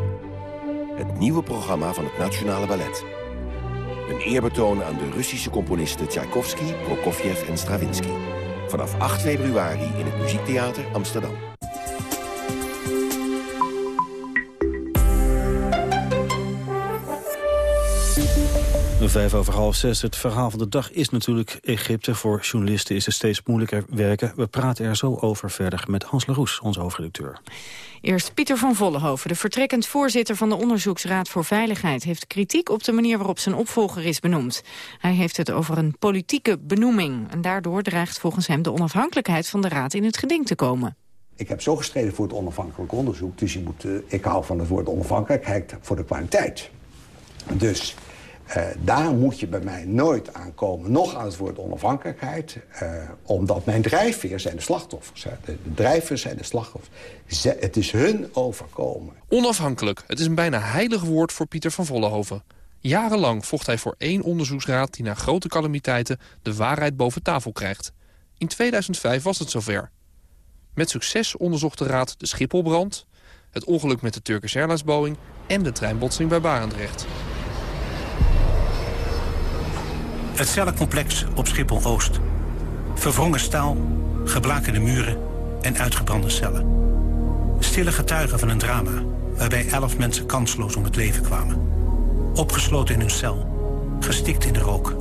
Het nieuwe programma van het Nationale Ballet. Een eerbetoon aan de Russische componisten Tchaikovsky, Prokofjev en Stravinsky. Vanaf 8 februari in het Muziektheater Amsterdam. Vijf over half zes. Het verhaal van de dag is natuurlijk Egypte. Voor journalisten is het steeds moeilijker werken. We praten er zo over verder met Hans Leroes, onze hoofdredacteur. Eerst Pieter van Vollenhoven, de vertrekkend voorzitter van de Onderzoeksraad voor Veiligheid... heeft kritiek op de manier waarop zijn opvolger is benoemd. Hij heeft het over een politieke benoeming. En daardoor dreigt volgens hem de onafhankelijkheid van de raad in het geding te komen. Ik heb zo gestreden voor het onafhankelijk onderzoek... dus je moet, uh, ik hou van het woord onafhankelijkheid voor de kwaliteit. Dus uh, daar moet je bij mij nooit aankomen, nog aan het woord onafhankelijkheid. Uh, omdat mijn drijfveer zijn de slachtoffers. De, de drijvers zijn de slachtoffers. Het is hun overkomen. Onafhankelijk, het is een bijna heilig woord voor Pieter van Vollenhoven. Jarenlang vocht hij voor één onderzoeksraad die na grote calamiteiten de waarheid boven tafel krijgt. In 2005 was het zover. Met succes onderzocht de raad de Schipholbrand, het ongeluk met de Turkish Airlines Boeing en de treinbotsing bij Barendrecht. Het cellencomplex op Schiphol-Oost. Verwrongen staal, geblakerde muren en uitgebrande cellen. Stille getuigen van een drama waarbij elf mensen kansloos om het leven kwamen. Opgesloten in hun cel, gestikt in de rook.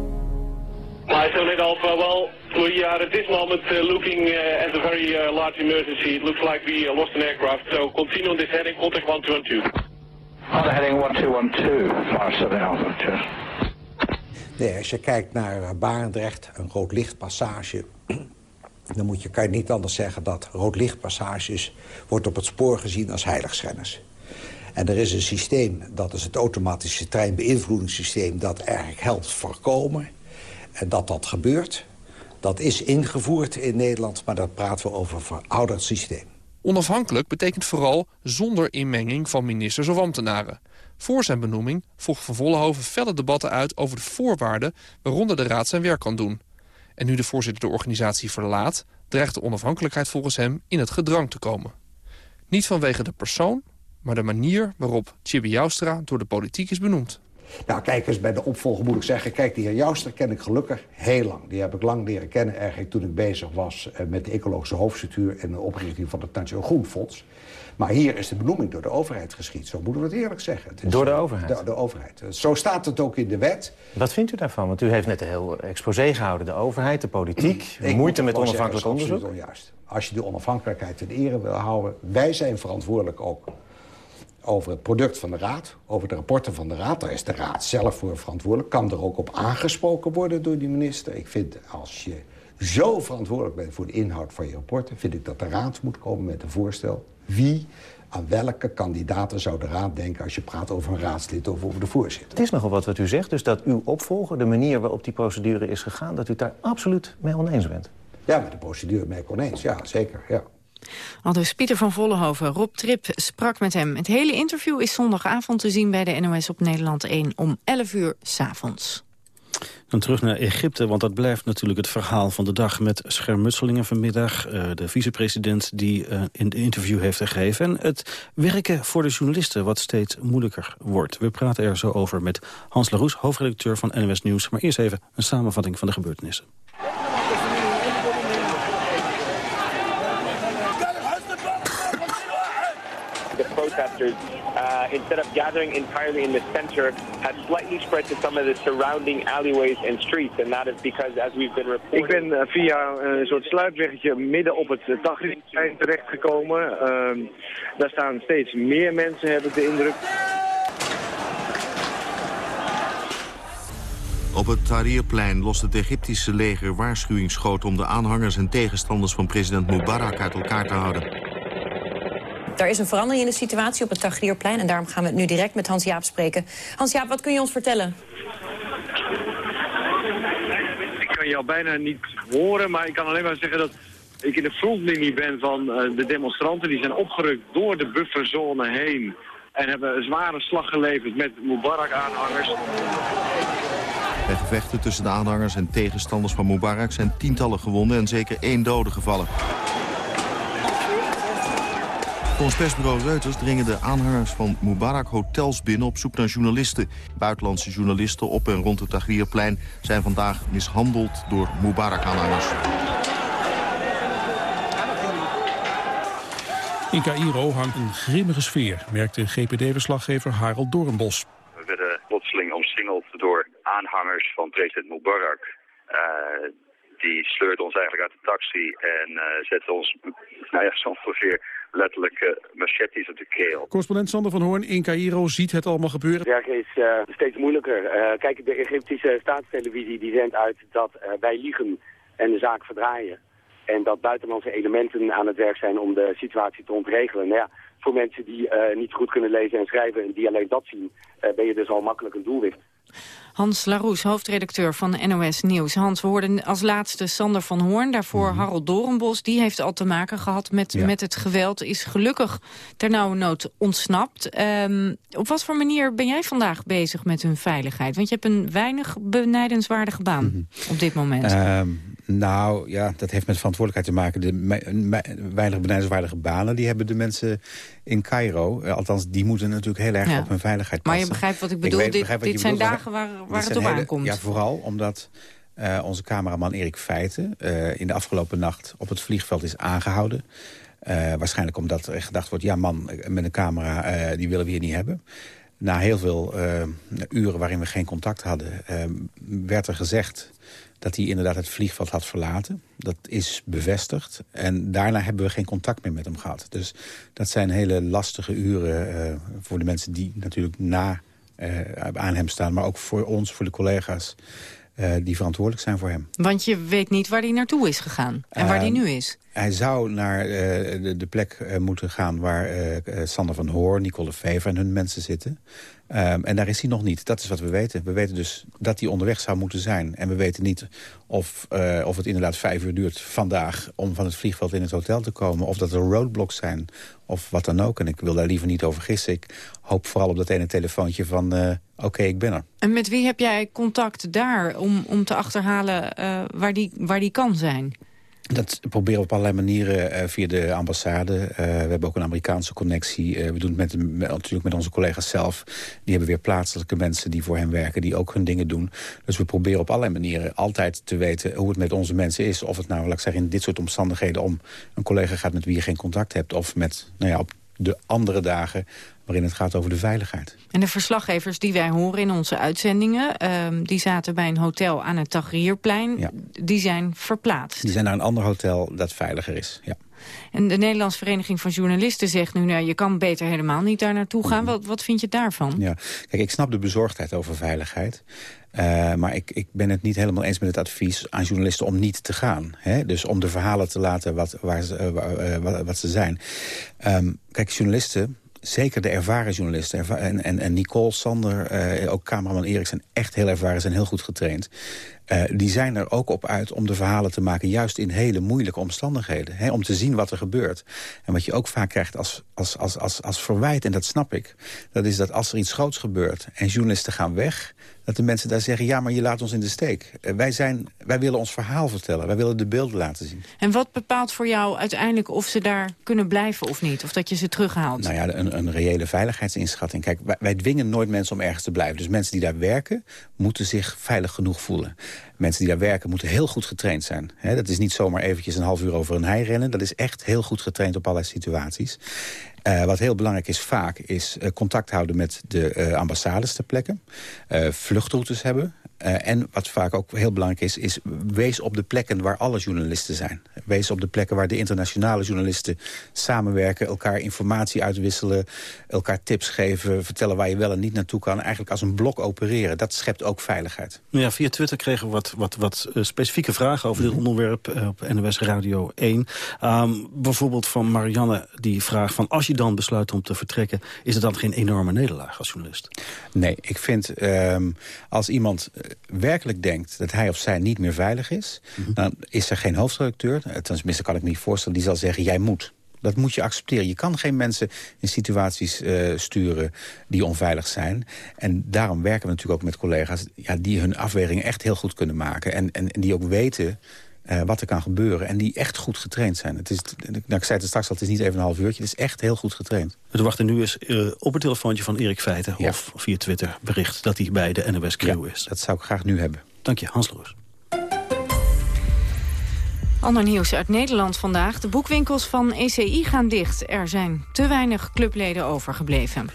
Lieutenant Alpha, well, we are at this moment uh, looking uh, at a very uh, large emergency. It looks like we uh, lost an aircraft, so continue on this heading, contact 1212. On the heading 1212, Marcel Alpha, Als je kijkt naar Barendrecht, een roodlichtpassage... dan moet je, kan je niet anders zeggen dat roodlichtpassages... wordt op het spoor gezien als heiligschennis. En er is een systeem, dat is het automatische treinbeïnvloedingssysteem... dat eigenlijk helpt voorkomen en dat dat gebeurt. Dat is ingevoerd in Nederland, maar dat praten we over een verouderd systeem. Onafhankelijk betekent vooral zonder inmenging van ministers of ambtenaren. Voor zijn benoeming volgt Van Vollenhoven felle debatten uit over de voorwaarden waaronder de raad zijn werk kan doen. En nu de voorzitter de organisatie verlaat, dreigt de onafhankelijkheid volgens hem in het gedrang te komen. Niet vanwege de persoon, maar de manier waarop Chibi Joustra door de politiek is benoemd. Nou, kijk eens, bij de opvolger moet ik zeggen... kijk, die heer Jouster ken ik gelukkig heel lang. Die heb ik lang leren kennen eigenlijk toen ik bezig was... Eh, met de ecologische hoofdstructuur en de oprichting van het Nationaal Groenfonds. Maar hier is de benoeming door de overheid geschied. Zo moeten we het eerlijk zeggen. Het is, door de overheid? De, de, overheid. Zo staat het ook in de wet. Wat vindt u daarvan? Want u heeft net een heel exposé gehouden. De overheid, de politiek, moeite met onafhankelijk onderzoek. Onjuist. Als je de onafhankelijkheid ten ere wil houden... wij zijn verantwoordelijk ook over het product van de Raad, over de rapporten van de Raad. Daar is de Raad zelf voor verantwoordelijk. Kan er ook op aangesproken worden door die minister. Ik vind, als je zo verantwoordelijk bent voor de inhoud van je rapporten... vind ik dat de Raad moet komen met een voorstel. Wie, aan welke kandidaten zou de Raad denken... als je praat over een raadslid of over de voorzitter? Het is nogal wat wat u zegt, dus dat uw opvolger... de manier waarop die procedure is gegaan... dat u het daar absoluut mee oneens bent. Ja, met de procedure mee oneens, ja, zeker, ja. Al dus Pieter van Vollenhoven, Rob Trip sprak met hem. Het hele interview is zondagavond te zien bij de NOS op Nederland 1 om 11 uur s'avonds. Dan terug naar Egypte, want dat blijft natuurlijk het verhaal van de dag... met schermutselingen vanmiddag, uh, de vicepresident die uh, in de interview heeft gegeven... en het werken voor de journalisten wat steeds moeilijker wordt. We praten er zo over met Hans Laroes, hoofdredacteur van NOS Nieuws. Maar eerst even een samenvatting van de gebeurtenissen. Protesters, uh, instead of gathering entirely in the center, have slightly spread to some of the surrounding alleyways and streets. And that is because, as we've been reporting... Ik ben uh, via een soort sluipweggetje midden op het uh, Tahrirplein terechtgekomen. Uh, daar staan steeds meer mensen, heb ik de indruk. Op het Tahrirplein lost het Egyptische leger waarschuwingsschoten... om de aanhangers en tegenstanders van president Mubarak uit elkaar te houden. Er is een verandering in de situatie op het Tahrirplein... en daarom gaan we het nu direct met Hans-Jaap spreken. Hans-Jaap, wat kun je ons vertellen? Ik kan jou bijna niet horen, maar ik kan alleen maar zeggen dat ik in de frontlinie ben van uh, de demonstranten. Die zijn opgerukt door de bufferzone heen en hebben een zware slag geleverd met Mubarak-aanhangers. Bij gevechten tussen de aanhangers en tegenstanders van Mubarak zijn tientallen gewonden en zeker één dode gevallen. Volgens persbureau Reuters dringen de aanhangers van Mubarak hotels binnen op zoek naar journalisten. Buitenlandse journalisten op en rond het Tahrirplein zijn vandaag mishandeld door Mubarak-aanhangers. In Cairo hangt een grimmige sfeer, merkte GPD-verslaggever Harold Doornbos. We werden plotseling omsingeld door aanhangers van president Mubarak. Uh, die sleurden ons eigenlijk uit de taxi en uh, zetten ons nou ja, zo ongeveer letterlijk uh, machetes op de keel. Correspondent Sander van Hoorn in Cairo ziet het allemaal gebeuren. Het werk is uh, steeds moeilijker. Uh, kijk, de Egyptische staatstelevisie die zendt uit dat wij liegen en de zaak verdraaien. En dat buitenlandse elementen aan het werk zijn om de situatie te ontregelen. Nou ja, voor mensen die niet goed kunnen lezen en schrijven en die alleen dat zien, ben je dus al makkelijk een doelwit. Hans Laroes, hoofdredacteur van NOS Nieuws. Hans, we hoorden als laatste Sander van Hoorn, daarvoor mm -hmm. Harold Dorenbos. Die heeft al te maken gehad met, ja. met het geweld, is gelukkig ter nauwe nood ontsnapt. Um, op wat voor manier ben jij vandaag bezig met hun veiligheid? Want je hebt een weinig benijdenswaardige baan mm -hmm. op dit moment. Um, nou, ja, dat heeft met verantwoordelijkheid te maken. De weinig benijdenswaardige banen, die hebben de mensen in Cairo. Althans, die moeten natuurlijk heel erg ja. op hun veiligheid passen. Maar je begrijpt wat ik bedoel. Ik weet, dit, dit zijn bedoelt, dagen waar, waar het op hele, aankomt. Ja, vooral omdat uh, onze cameraman Erik Feiten... Uh, in de afgelopen nacht op het vliegveld is aangehouden. Uh, waarschijnlijk omdat er gedacht wordt... ja man, met een camera, die willen we hier niet hebben. Na heel veel uren waarin we geen contact hadden... werd er gezegd dat hij inderdaad het vliegveld had verlaten. Dat is bevestigd. En daarna hebben we geen contact meer met hem gehad. Dus dat zijn hele lastige uren uh, voor de mensen die natuurlijk na uh, aan hem staan. Maar ook voor ons, voor de collega's uh, die verantwoordelijk zijn voor hem. Want je weet niet waar hij naartoe is gegaan en waar hij nu is. Hij zou naar de, de, plek moeten gaan waar Sander van Hoor, Nicole Vever en hun mensen zitten. Um, en daar is hij nog niet. Dat is wat we weten. We weten dus dat hij onderweg zou moeten zijn. En we weten niet of, uh, of het inderdaad vijf uur duurt vandaag... om van het vliegveld in het hotel te komen. Of dat er roadblocks zijn. Of wat dan ook. En ik wil daar liever niet over gissen. Ik hoop vooral op dat ene telefoontje van... Uh, oké, ik ben er. En met wie heb jij contact daar om, om te achterhalen uh, waar, die, waar die kan zijn? Dat proberen we op allerlei manieren uh, via de ambassade. Uh, we hebben ook een Amerikaanse connectie. Uh, we doen het met, met, natuurlijk met onze collega's zelf. Die hebben weer plaatselijke mensen die voor hen werken... die ook hun dingen doen. Dus we proberen op allerlei manieren altijd te weten... hoe het met onze mensen is. Of het nou, laat ik zeggen, in dit soort omstandigheden... om een collega gaat met wie je geen contact hebt... of met, nou ja, op de andere dagen waarin het gaat over de veiligheid. En de verslaggevers die wij horen in onze uitzendingen... Um, die zaten bij een hotel aan het Tahrirplein, ja. die zijn verplaatst. Die zijn naar een ander hotel dat veiliger is, ja. En de Nederlandse Vereniging van Journalisten zegt nu... Nou, je kan beter helemaal niet daar naartoe gaan. Wat, wat vind je daarvan? Ja. Kijk, ik snap de bezorgdheid over veiligheid. Uh, maar ik, ik ben het niet helemaal eens met het advies aan journalisten om niet te gaan. Hè? Dus om de verhalen te laten wat, waar ze, uh, wat, wat ze zijn. Um, kijk, journalisten zeker de ervaren journalisten. En, en, en Nicole, Sander, uh, ook cameraman Erik zijn echt heel ervaren, zijn heel goed getraind. Uh, die zijn er ook op uit om de verhalen te maken... juist in hele moeilijke omstandigheden. Hè, om te zien wat er gebeurt. En wat je ook vaak krijgt als, als, als, als, als verwijt, en dat snap ik... dat is dat als er iets groots gebeurt en journalisten gaan weg dat de mensen daar zeggen... ja, maar je laat ons in de steek. Uh, wij, zijn, wij willen ons verhaal vertellen. Wij willen de beelden laten zien. En wat bepaalt voor jou uiteindelijk of ze daar kunnen blijven of niet? Of dat je ze terughaalt? Nou ja, een, een reële veiligheidsinschatting. Kijk, wij, wij dwingen nooit mensen om ergens te blijven. Dus mensen die daar werken, moeten zich veilig genoeg voelen. Mensen die daar werken moeten heel goed getraind zijn. Dat is niet zomaar eventjes een half uur over een hei rennen. Dat is echt heel goed getraind op allerlei situaties. Uh, wat heel belangrijk is vaak, is uh, contact houden met de uh, ambassades ter plekke. vluchtroutes hebben. en wat vaak ook heel belangrijk is, is wees op de plekken waar alle journalisten zijn. Wees op de plekken waar de internationale journalisten samenwerken, elkaar informatie uitwisselen, elkaar tips geven, vertellen waar je wel en niet naartoe kan. Eigenlijk als een blok opereren. Dat schept ook veiligheid. Ja, via Twitter kregen we wat, wat, wat specifieke vragen over dit mhm. onderwerp op NOS Radio 1. Um, bijvoorbeeld van Marianne die vraagt van als je dan besluit om te vertrekken... is het dan geen enorme nederlaag als journalist? Nee, ik vind um, als iemand eh, werkelijk denkt dat hij of zij niet meer veilig is... Mhm. dan is er geen hoofdredacteur, eh, tenminste kan ik me niet voorstellen... die zal zeggen, jij moet. Dat moet je accepteren. Je kan geen mensen in situaties uh, sturen die onveilig zijn. En daarom werken we natuurlijk ook met collega's... Ja, die hun afwegingen echt heel goed kunnen maken. En, en, en die ook weten uh, wat er kan gebeuren. En die echt goed getraind zijn. Het is, nou, ik zei het straks al, het is niet even een half uurtje. Het is echt heel goed getraind. We wachten nu eens uh, op het telefoontje van Erik Feiten... of via Twitter bericht dat hij bij de NOS Crew is. dat zou ik graag nu hebben. Dank je, Hans Loos. Ander nieuws uit Nederland vandaag. De boekwinkels van ECI gaan dicht. Er zijn te weinig clubleden overgebleven.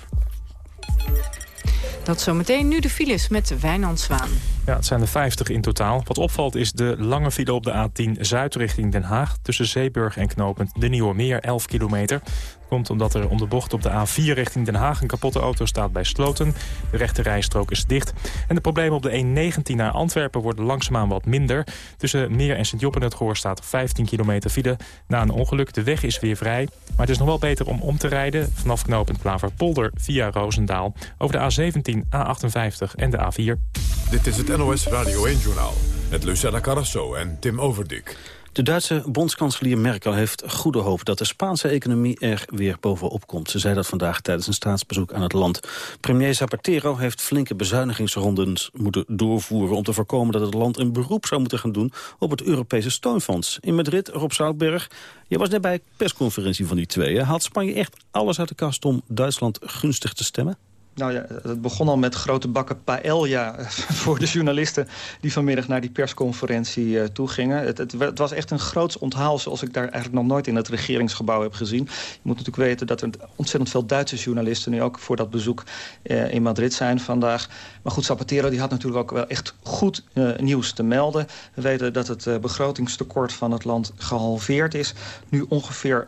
Dat zometeen nu de files met Wijnand Zwaan. Ja, het zijn er 50 in totaal. Wat opvalt is de lange file op de A10 Zuid richting Den Haag... tussen Zeeburg en Knopend de Nieuwe Meer, 11 kilometer komt omdat er om de bocht op de A4 richting Den Haag... een kapotte auto staat bij Sloten. De rechte rijstrook is dicht. En de problemen op de E19 naar Antwerpen worden langzaamaan wat minder. Tussen Meer en Sint-Job en het Goor staat 15 kilometer file. Na een ongeluk, de weg is weer vrij. Maar het is nog wel beter om om te rijden... vanaf knooppunt Klaverpolder via Roosendaal... over de A17, A58 en de A4. Dit is het NOS Radio 1-journaal met Lucella Carrasso en Tim Overdik. De Duitse bondskanselier Merkel heeft goede hoop dat de Spaanse economie er weer bovenop komt. Ze zei dat vandaag tijdens een staatsbezoek aan het land. Premier Zapatero heeft flinke bezuinigingsrondes moeten doorvoeren... om te voorkomen dat het land een beroep zou moeten gaan doen op het Europese steunfonds. In Madrid, Rob Zoutberg, je was net bij persconferentie van die twee. Had Spanje echt alles uit de kast om Duitsland gunstig te stemmen? Nou ja, het begon al met grote bakken paella voor de journalisten... die vanmiddag naar die persconferentie uh, toe gingen. Het, het, het, was echt een groots onthaal zoals ik daar eigenlijk nog nooit in het regeringsgebouw heb gezien. Je moet natuurlijk weten dat er ontzettend veel Duitse journalisten... nu ook voor dat bezoek uh, in Madrid zijn vandaag. Maar goed, Zapatero die had natuurlijk ook wel echt goed uh, nieuws te melden. We weten dat het begrotingstekort van het land gehalveerd is. Nu ongeveer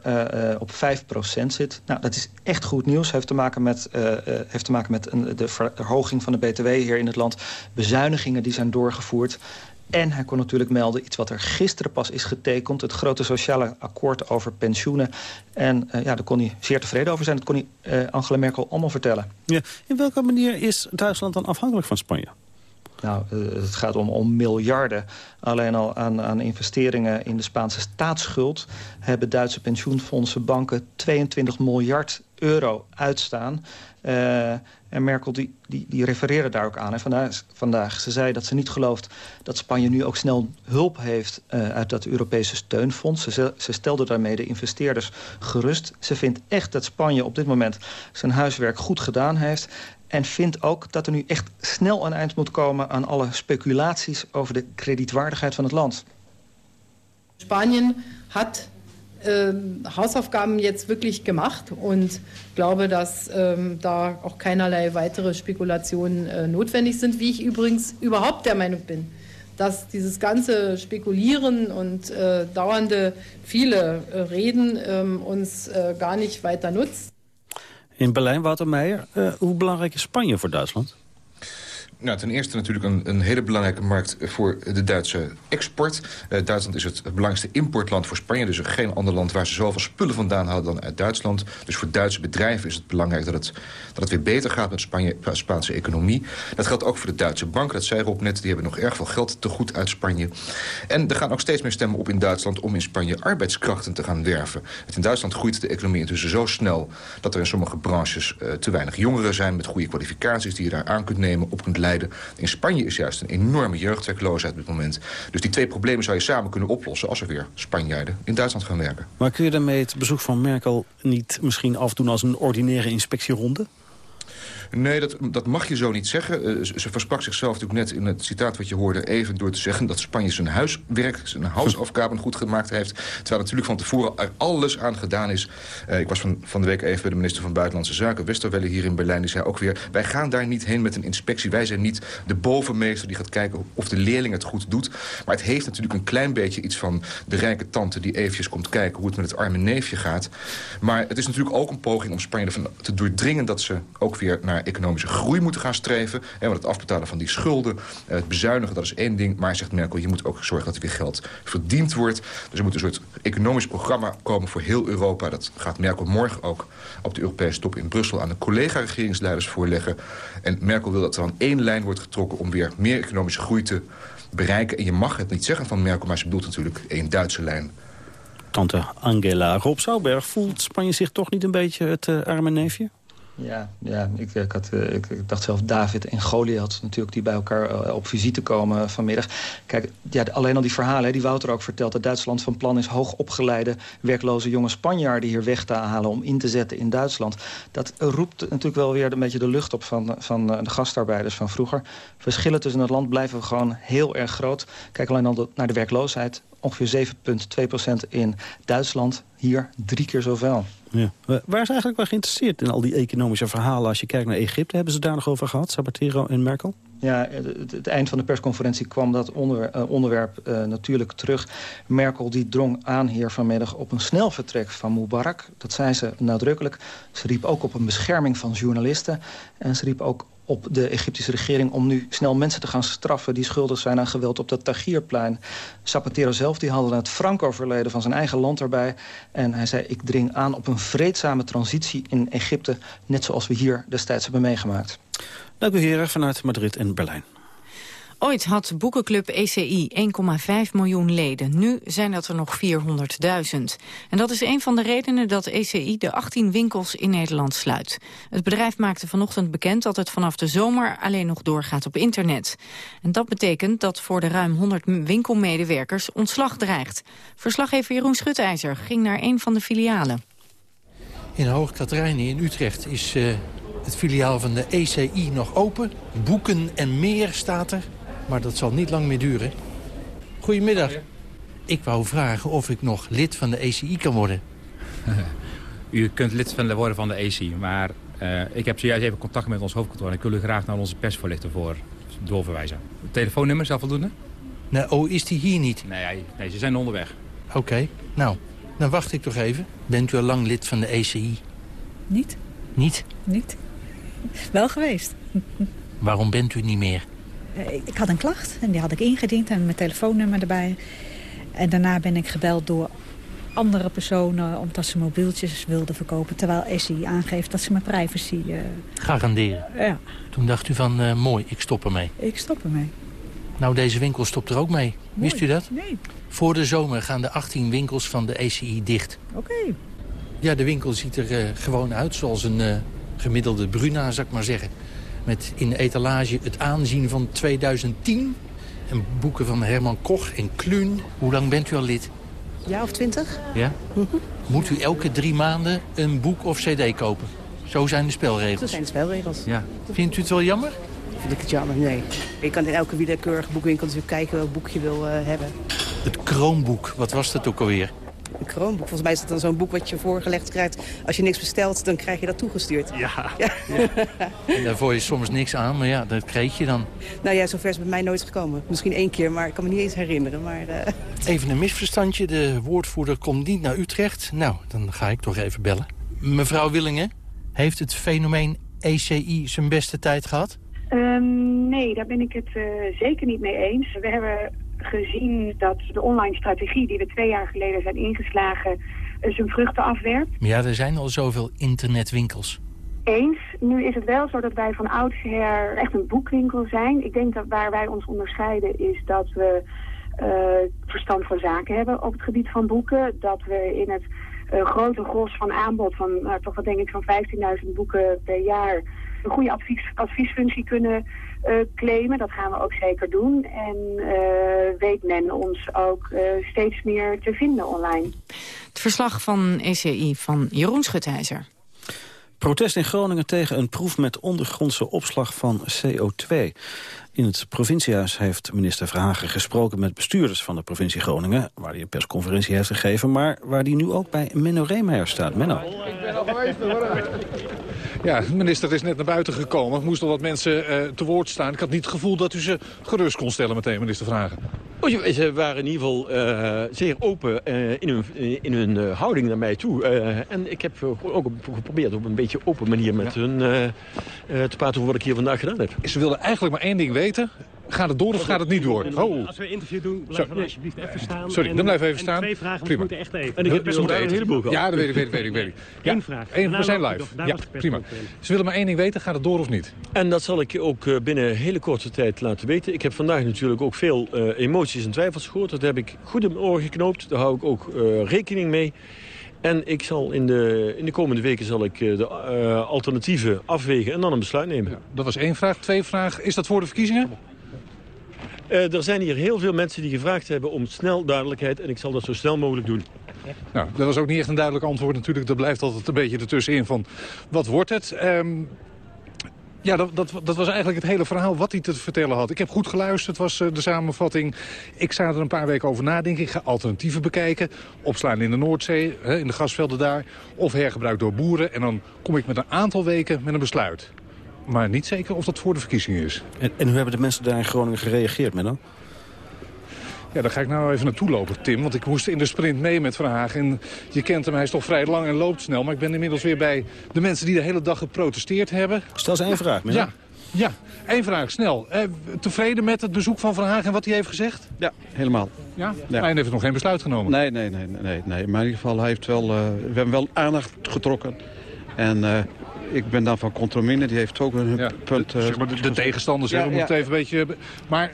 op 5% zit. Nou, dat is echt goed nieuws. Heeft te maken met... met een, de verhoging van de BTW hier in het land. Bezuinigingen die zijn doorgevoerd. En hij kon natuurlijk melden iets wat er gisteren pas is getekend. Het grote sociale akkoord over pensioenen. En uh, ja, daar kon hij zeer tevreden over zijn. Dat kon hij uh, Angela Merkel allemaal vertellen. Ja, in welke manier is Duitsland dan afhankelijk van Spanje? Nou, uh, het gaat om, om miljarden. Alleen al aan, aan investeringen in de Spaanse staatsschuld... hebben Duitse pensioenfondsen, banken 22 miljard euro uitstaan. Uh, en Merkel die, die, die refereerde daar ook aan. En vandaag, vandaag, ze zei dat ze niet gelooft dat Spanje nu ook snel hulp heeft... Uh, uit dat Europese steunfonds. Ze, ze stelde daarmee de investeerders gerust. Ze vindt echt dat Spanje op dit moment zijn huiswerk goed gedaan heeft. En vindt ook dat er nu echt snel een eind moet komen... aan alle speculaties over de kredietwaardigheid van het land. Spanje had ähm, Hausaufgaben jetzt wirklich gemacht und glaube, dass ähm, da auch keinerlei weitere Spekulationen äh, notwendig sind, wie ich übrigens überhaupt der Meinung bin, dass dieses ganze Spekulieren und äh, dauernde viele äh, Reden ähm, uns äh, gar nicht weiter nutzt. In Berlijn, Wouter Meijer, hoe belangrijk is Spanje voor Duitsland? Nou, ten eerste natuurlijk een, een, hele belangrijke markt voor de Duitse export. Uh, Duitsland is het belangrijkste importland voor Spanje. Dus er geen ander land waar ze zoveel spullen vandaan halen dan uit Duitsland. Dus voor Duitse bedrijven is het belangrijk dat het, dat het weer beter gaat met Spanje, de Spaanse economie. Dat geldt ook voor de Duitse bank. Dat zei Rob net, die hebben nog erg veel geld te goed uit Spanje. En er gaan ook steeds meer stemmen op in Duitsland om in Spanje arbeidskrachten te gaan werven. Het in Duitsland groeit de economie intussen zo snel dat er in sommige branches uh, te weinig jongeren zijn met goede kwalificaties die je daar aan kunt nemen, op kunt leiden in Spanje is juist een enorme jeugdwerkloosheid op dit moment. Dus die twee problemen zou je samen kunnen oplossen... als er weer Spanjaarden in Duitsland gaan werken. Maar kun je daarmee het bezoek van Merkel niet misschien afdoen als een ordinaire inspectieronde? Nee, dat, dat mag je zo niet zeggen. Uh, ze, ze versprak zichzelf natuurlijk net in het citaat wat je hoorde... even door te zeggen dat Spanje zijn huiswerk, zijn houseafgaben goed gemaakt heeft. Terwijl natuurlijk van tevoren er alles aan gedaan is. Uh, ik was van, van de week even bij de minister van Buitenlandse Zaken... Westerwelle hier in Berlijn. Die zei ook weer, wij gaan daar niet heen met een inspectie. Wij zijn niet de bovenmeester die gaat kijken of de leerling het goed doet. Maar het heeft natuurlijk een klein beetje iets van de rijke tante... die eventjes komt kijken hoe het met het arme neefje gaat. Maar het is natuurlijk ook een poging om Spanje ervan te doordringen... dat ze ook weer naar economische groei moeten gaan streven. En want het afbetalen van die schulden, eh, het bezuinigen, dat is één ding. Maar, zegt Merkel, je moet ook zorgen dat er weer geld verdiend wordt. Dus er moet een soort economisch programma komen voor heel Europa. Dat gaat Merkel morgen ook op de Europese top in Brussel... aan de collega-regeringsleiders voorleggen. En Merkel wil dat er aan één lijn wordt getrokken... om weer meer economische groei te bereiken. En je mag het niet zeggen van Merkel, maar ze bedoelt natuurlijk één Duitse lijn. Tante Angela Rob Zouberg, voelt Spanje zich toch niet een beetje het uh, arme neefje? Ja, ja ik, ik, had, eh, ik, ik, dacht zelf David en Goliath natuurlijk... die bij elkaar uh, op visite komen vanmiddag. Kijk, ja, alleen al die verhalen die Wouter ook vertelt... dat Duitsland van plan is hoogopgeleide werkloze jonge Spanjaarden hier weg te halen... om in te zetten in Duitsland. Dat roept natuurlijk wel weer een beetje de lucht op van, van de gastarbeiders van vroeger. Verschillen tussen het land blijven gewoon heel erg groot. Kijk alleen al naar de werkloosheid ongeveer 7,2% in Duitsland. Hier drie keer zoveel. Ja. Waar is eigenlijk wel geïnteresseerd in al die economische verhalen? Als je kijkt naar Egypte, hebben ze daar nog over gehad? Zapatero en Merkel? Ja, het, het, eind van de persconferentie kwam dat onder, uh, onderwerp uh, natuurlijk terug. Merkel die drong aan hier vanmiddag op een snel vertrek van Mubarak. Dat zei ze nadrukkelijk. Ze riep ook op een bescherming van journalisten. En ze riep ook op de Egyptische regering om nu snel mensen te gaan straffen... die schuldig zijn aan geweld op dat Tahrirplein. Zapatero zelf die haalde het Franco-verleden van zijn eigen land erbij. En hij zei, ik dring aan op een vreedzame transitie in Egypte... net zoals we hier destijds hebben meegemaakt. Dank u heren vanuit Madrid en Berlijn. Ooit had boekenclub ECI 1,5 miljoen leden. Nu zijn dat er nog 400.000. En dat is een van de redenen dat ECI de 18 winkels in Nederland sluit. Het bedrijf maakte vanochtend bekend dat het vanaf de zomer alleen nog doorgaat op internet. En dat betekent dat voor de ruim 100 winkelmedewerkers ontslag dreigt. Verslaggever Jeroen Schutijzer ging naar een van de filialen. In Hoog Katerijnen in Utrecht is uh, het filiaal van de ECI nog open. Boeken en meer staat er. Maar dat zal niet lang meer duren. Goedemiddag. Ik wou vragen of ik nog lid van de ECI kan worden. U kunt lid worden van de ECI, maar uh, ik heb zojuist even contact met ons hoofdkantoor... en ik wil u graag naar onze persvoorlichter voor doorverwijzen. telefoonnummer, zelf voldoende? Nee, oh, is die hier niet? Nee, nee ze zijn onderweg. Oké, okay. nou, dan wacht ik toch even. Bent u al lang lid van de ECI? Niet. Niet? Niet. Wel geweest. Waarom bent u niet meer? Eh, ik had een klacht en die had ik ingediend en mijn telefoonnummer erbij. En daarna ben ik gebeld door andere personen omdat ze mobieltjes wilden verkopen. Terwijl SI aangeeft dat ze mijn privacy... Uh... Garanderen? Ja. Toen dacht u van, uh, mooi, ik stop ermee. Ik stop ermee. Nou, deze winkel stopt er ook mee. Mooi. Wist u dat? Nee. Voor de zomer gaan de 18 winkels van de ECI dicht. Oké. Ja, de winkel ziet er uh, gewoon uit zoals een gemiddelde Bruna, zou ik maar zeggen. Met in de etalage het aanzien van 2010. En boeken van Herman Koch en Kluun. Hoe lang bent u al lid? Ja, of twintig. Ja? Mhm. Moet u elke drie maanden een boek of cd kopen? Zo zijn de spelregels. Zo zijn de spelregels. Ja. Vindt u het wel jammer? Vind ik het jammer? Nee. Je kan in elke willekeurige boekwinkel natuurlijk kijken welk boek je wil uh, hebben. Het Kroonboek, wat was dat ook alweer? Een kroonboek. Volgens mij is dat dan zo'n boek wat je voorgelegd krijgt. Als je niks bestelt, dan krijg je dat toegestuurd. Ja. ja. en daarvoor is soms niks aan, maar ja, dat kreeg je dan. Nou ja, zover is bij mij nooit gekomen. Misschien één keer, maar ik kan me niet eens herinneren. Maar, uh... Even een misverstandje. De woordvoerder komt niet naar Utrecht. Nou, dan ga ik toch even bellen. Mevrouw Willingen, heeft het fenomeen ECI zijn beste tijd gehad? Um, nee, daar ben ik het uh, zeker niet mee eens. We hebben gezien dat de online strategie die we twee jaar geleden zijn ingeslagen zijn vruchten afwerpt. Ja, er zijn al zoveel internetwinkels. Eens. Nu is het wel zo dat wij van oudsher echt een boekwinkel zijn. Ik denk dat waar wij ons onderscheiden is dat we uh, verstand van zaken hebben op het gebied van boeken. Dat we in het uh, grote gros van aanbod van uh, toch wat denk ik van 15.000 boeken per jaar een goede advies, adviesfunctie kunnen claimen. Dat gaan we ook zeker doen. En uh, weet men ons ook uh, steeds meer te vinden online. Het verslag van ECI van Jeroen Schutheiser. Protest in Groningen tegen een proef met ondergrondse opslag van CO2. In het provinciehuis heeft minister Verhagen gesproken met bestuurders van de provincie Groningen, waar hij een persconferentie heeft gegeven, maar waar hij nu ook bij Menno Reemeijer staat. Menno. Ik ben al geweest Ja, de minister is net naar buiten gekomen. Er moesten wat mensen uh, te woord staan. Ik had niet het gevoel dat u ze gerust kon stellen meteen, minister Vragen. Oh, ze waren in ieder geval uh, zeer open uh, in hun, in hun houding naar mij toe. en ik heb ook geprobeerd op een beetje open manier met ja. hun te praten over wat ik hier vandaag gedaan heb. Ze wilden eigenlijk maar één ding weten. Gaat het door of gaat het niet door? Oh. Als we een interview doen, blijf dan alsjeblieft even staan. Sorry, dan blijf even staan. twee vragen, prima. moeten echt even. En ik heb dus een heleboel gehad. Ja, dat weet ik, weet ik, weet ik. Weet ik. Ja, Eén vraag. We zijn live. Ja, prima. Ze willen maar één ding weten, gaat het door of niet? En dat zal ik ook binnen een hele korte tijd laten weten. Ik heb vandaag natuurlijk ook veel uh, emoties en twijfels gehoord. Dat heb ik goed in mijn oren geknoopt. Daar hou ik ook uh, rekening mee. En ik zal in de, in de komende weken zal ik de uh, alternatieven afwegen en dan een besluit nemen. Ja, dat was één vraag. Twee vraag. Is dat voor de verkiezingen? Uh, er zijn hier heel veel mensen die gevraagd hebben om snel duidelijkheid. En ik zal dat zo snel mogelijk doen. Nou, dat was ook niet echt een duidelijk antwoord natuurlijk. Dat blijft altijd een beetje ertussenin van wat wordt het? Um, ja, dat, dat, dat, was eigenlijk het hele verhaal wat hij te vertellen had. Ik heb goed geluisterd, was uh, de samenvatting. Ik sta er een paar weken over nadenken. Ik ga alternatieven bekijken. Opslaan in de Noordzee, in de gasvelden daar. Of hergebruik door boeren. En dan kom ik met een aantal weken met een besluit maar niet zeker of dat voor de verkiezingen is. En, en hoe hebben de mensen daar in Groningen gereageerd, Menno? Ja, daar ga ik nou even naartoe lopen, Tim. Want ik moest in de sprint mee met Verhagen. En je kent hem, hij is toch vrij lang en loopt snel. Maar ik ben inmiddels weer bij de mensen die de hele dag geprotesteerd hebben. Stel eens één vraag, Menno. Ja, ja, één vraag, snel. Eh, tevreden met het bezoek van Verhagen en wat hij heeft gezegd? Ja, helemaal. Ja? ja. Hij heeft nog geen besluit genomen. Nee, nee, nee. nee, nee. Maar in ieder geval, hij heeft wel, uh, we hebben wel aandacht getrokken. En uh, ik ben dan van Contromine, die heeft ook een ja, punt... Uh, zeg maar de, de tegenstanders, ja, we moeten even een beetje... Maar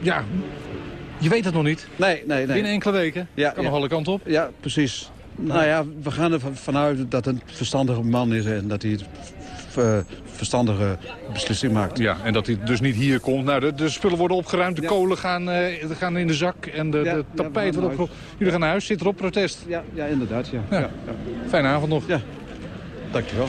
ja, je weet het nog niet. Nee, nee, nee. Binnen enkele weken ja, kan nog alle kanten op. Ja, precies. Nou ja, we gaan er vanuit dat het een verstandige man is en dat hij uh, verstandige beslissing maakt. Ja, en dat hij dus niet hier komt. Nou, de, de spullen worden opgeruimd, de ja. kolen gaan, uh, gaan in de zak en de, ja, de tapijt wordt opgerold. Jullie gaan naar huis, zit er op protest? Ja, ja inderdaad. Ja. Ja. Fijne avond nog. Ja. Dankjewel.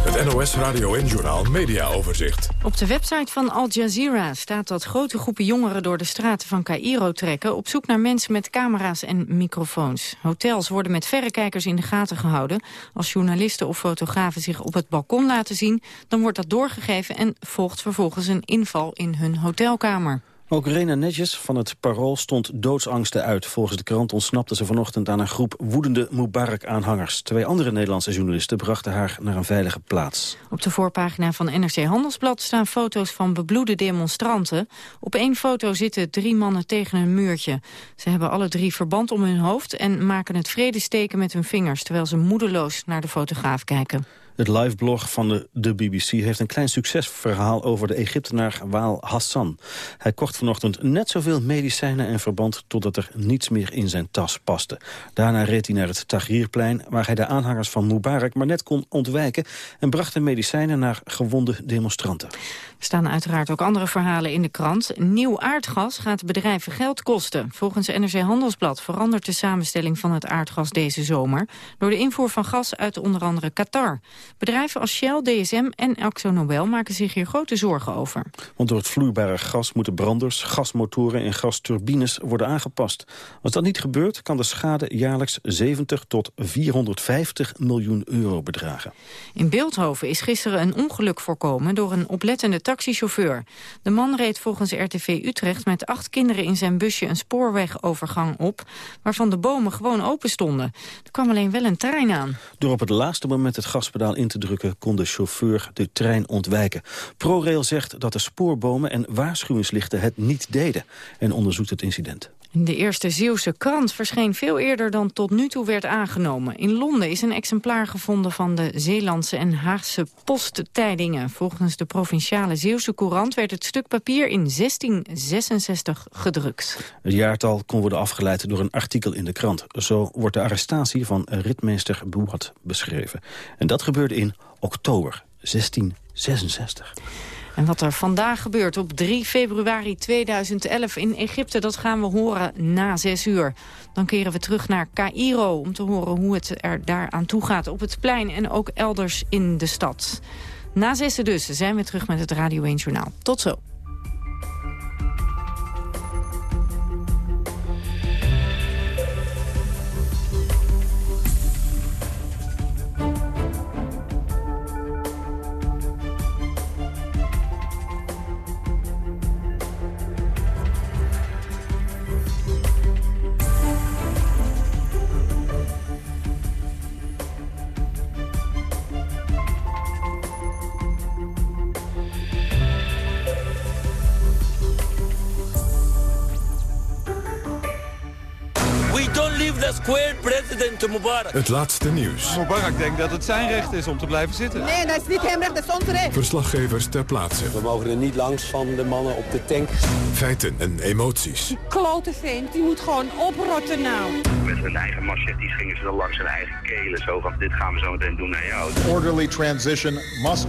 Het NOS Radio en Journal Media Overzicht. Op de website van Al Jazeera staat dat grote groepen jongeren door de straten van Cairo trekken op zoek naar mensen met camera's en microfoons. Hotels worden met verrekijkers in de gaten gehouden. Als journalisten of fotografen zich op het balkon laten zien, dan wordt dat doorgegeven en volgt vervolgens een inval in hun hotelkamer. Ook Rena Netjes van het Parool stond doodsangsten uit. Volgens de krant ontsnapte ze vanochtend aan een groep woedende Mubarak-aanhangers. Twee andere Nederlandse journalisten brachten haar naar een veilige plaats. Op de voorpagina van NRC Handelsblad staan foto's van bebloede demonstranten. Op één foto zitten drie mannen tegen een muurtje. Ze hebben alle drie verband om hun hoofd en maken het vredesteken met hun vingers... terwijl ze moedeloos naar de fotograaf kijken. Het liveblog van de, de, BBC heeft een klein succesverhaal over de Egyptenaar Waal Hassan. Hij kocht vanochtend net zoveel medicijnen en verband totdat er niets meer in zijn tas paste. Daarna reed hij naar het Tahrirplein waar hij de aanhangers van Mubarak maar net kon ontwijken en bracht de medicijnen naar gewonde demonstranten. Er staan uiteraard ook andere verhalen in de krant. Nieuw aardgas gaat bedrijven geld kosten. Volgens NRC Handelsblad verandert de samenstelling van het aardgas deze zomer... door de invoer van gas uit onder andere Qatar. Bedrijven als Shell, DSM en AxoNobel maken zich hier grote zorgen over. Want door het vloeibare gas moeten branders, gasmotoren en gasturbines worden aangepast. Als dat niet gebeurt, kan de schade jaarlijks 70 tot 450 miljoen euro bedragen. In Beeldhoven is gisteren een ongeluk voorkomen door een oplettende taxichauffeur. De man reed volgens RTV Utrecht met acht kinderen in zijn busje een spoorwegovergang op, waarvan de bomen gewoon open stonden. Er kwam alleen wel een trein aan. Door op het laatste moment het gaspedaal in te drukken kon de chauffeur de trein ontwijken. ProRail zegt dat de spoorbomen en waarschuwingslichten het niet deden en onderzoekt het incident. De eerste Zeeuwse krant verscheen veel eerder dan tot nu toe werd aangenomen. In Londen is een exemplaar gevonden van de Zeelandse en Haagse posttijdingen. Volgens de provinciale Zeeuwse courant werd het stuk papier in 1666 gedrukt. Het jaartal kon worden afgeleid door een artikel in de krant. Zo wordt de arrestatie van ritmeester Boehat beschreven. En dat gebeurde in oktober 1666. En wat er vandaag gebeurt op 3 februari 2011 in Egypte... dat gaan we horen na 6 uur. Dan keren we terug naar Cairo om te horen hoe het er daar aan toe gaat... op het plein en ook elders in de stad. Na zessen dus zijn we terug met het Radio 1 Journaal. Tot zo. President Mubarak. Het laatste nieuws. Mubarak denkt dat het zijn recht is om te blijven zitten. Nee, dat is niet hem recht, dat is ons recht. Verslaggevers ter plaatse. We mogen er niet langs van de mannen op de tank. Feiten en emoties. Klote vent, die moet gewoon oprotten nou. Met hun eigen machetes gingen ze dan langs hun eigen kelen. Zo van, dit gaan we zo meteen doen naar jou. Orderly transition must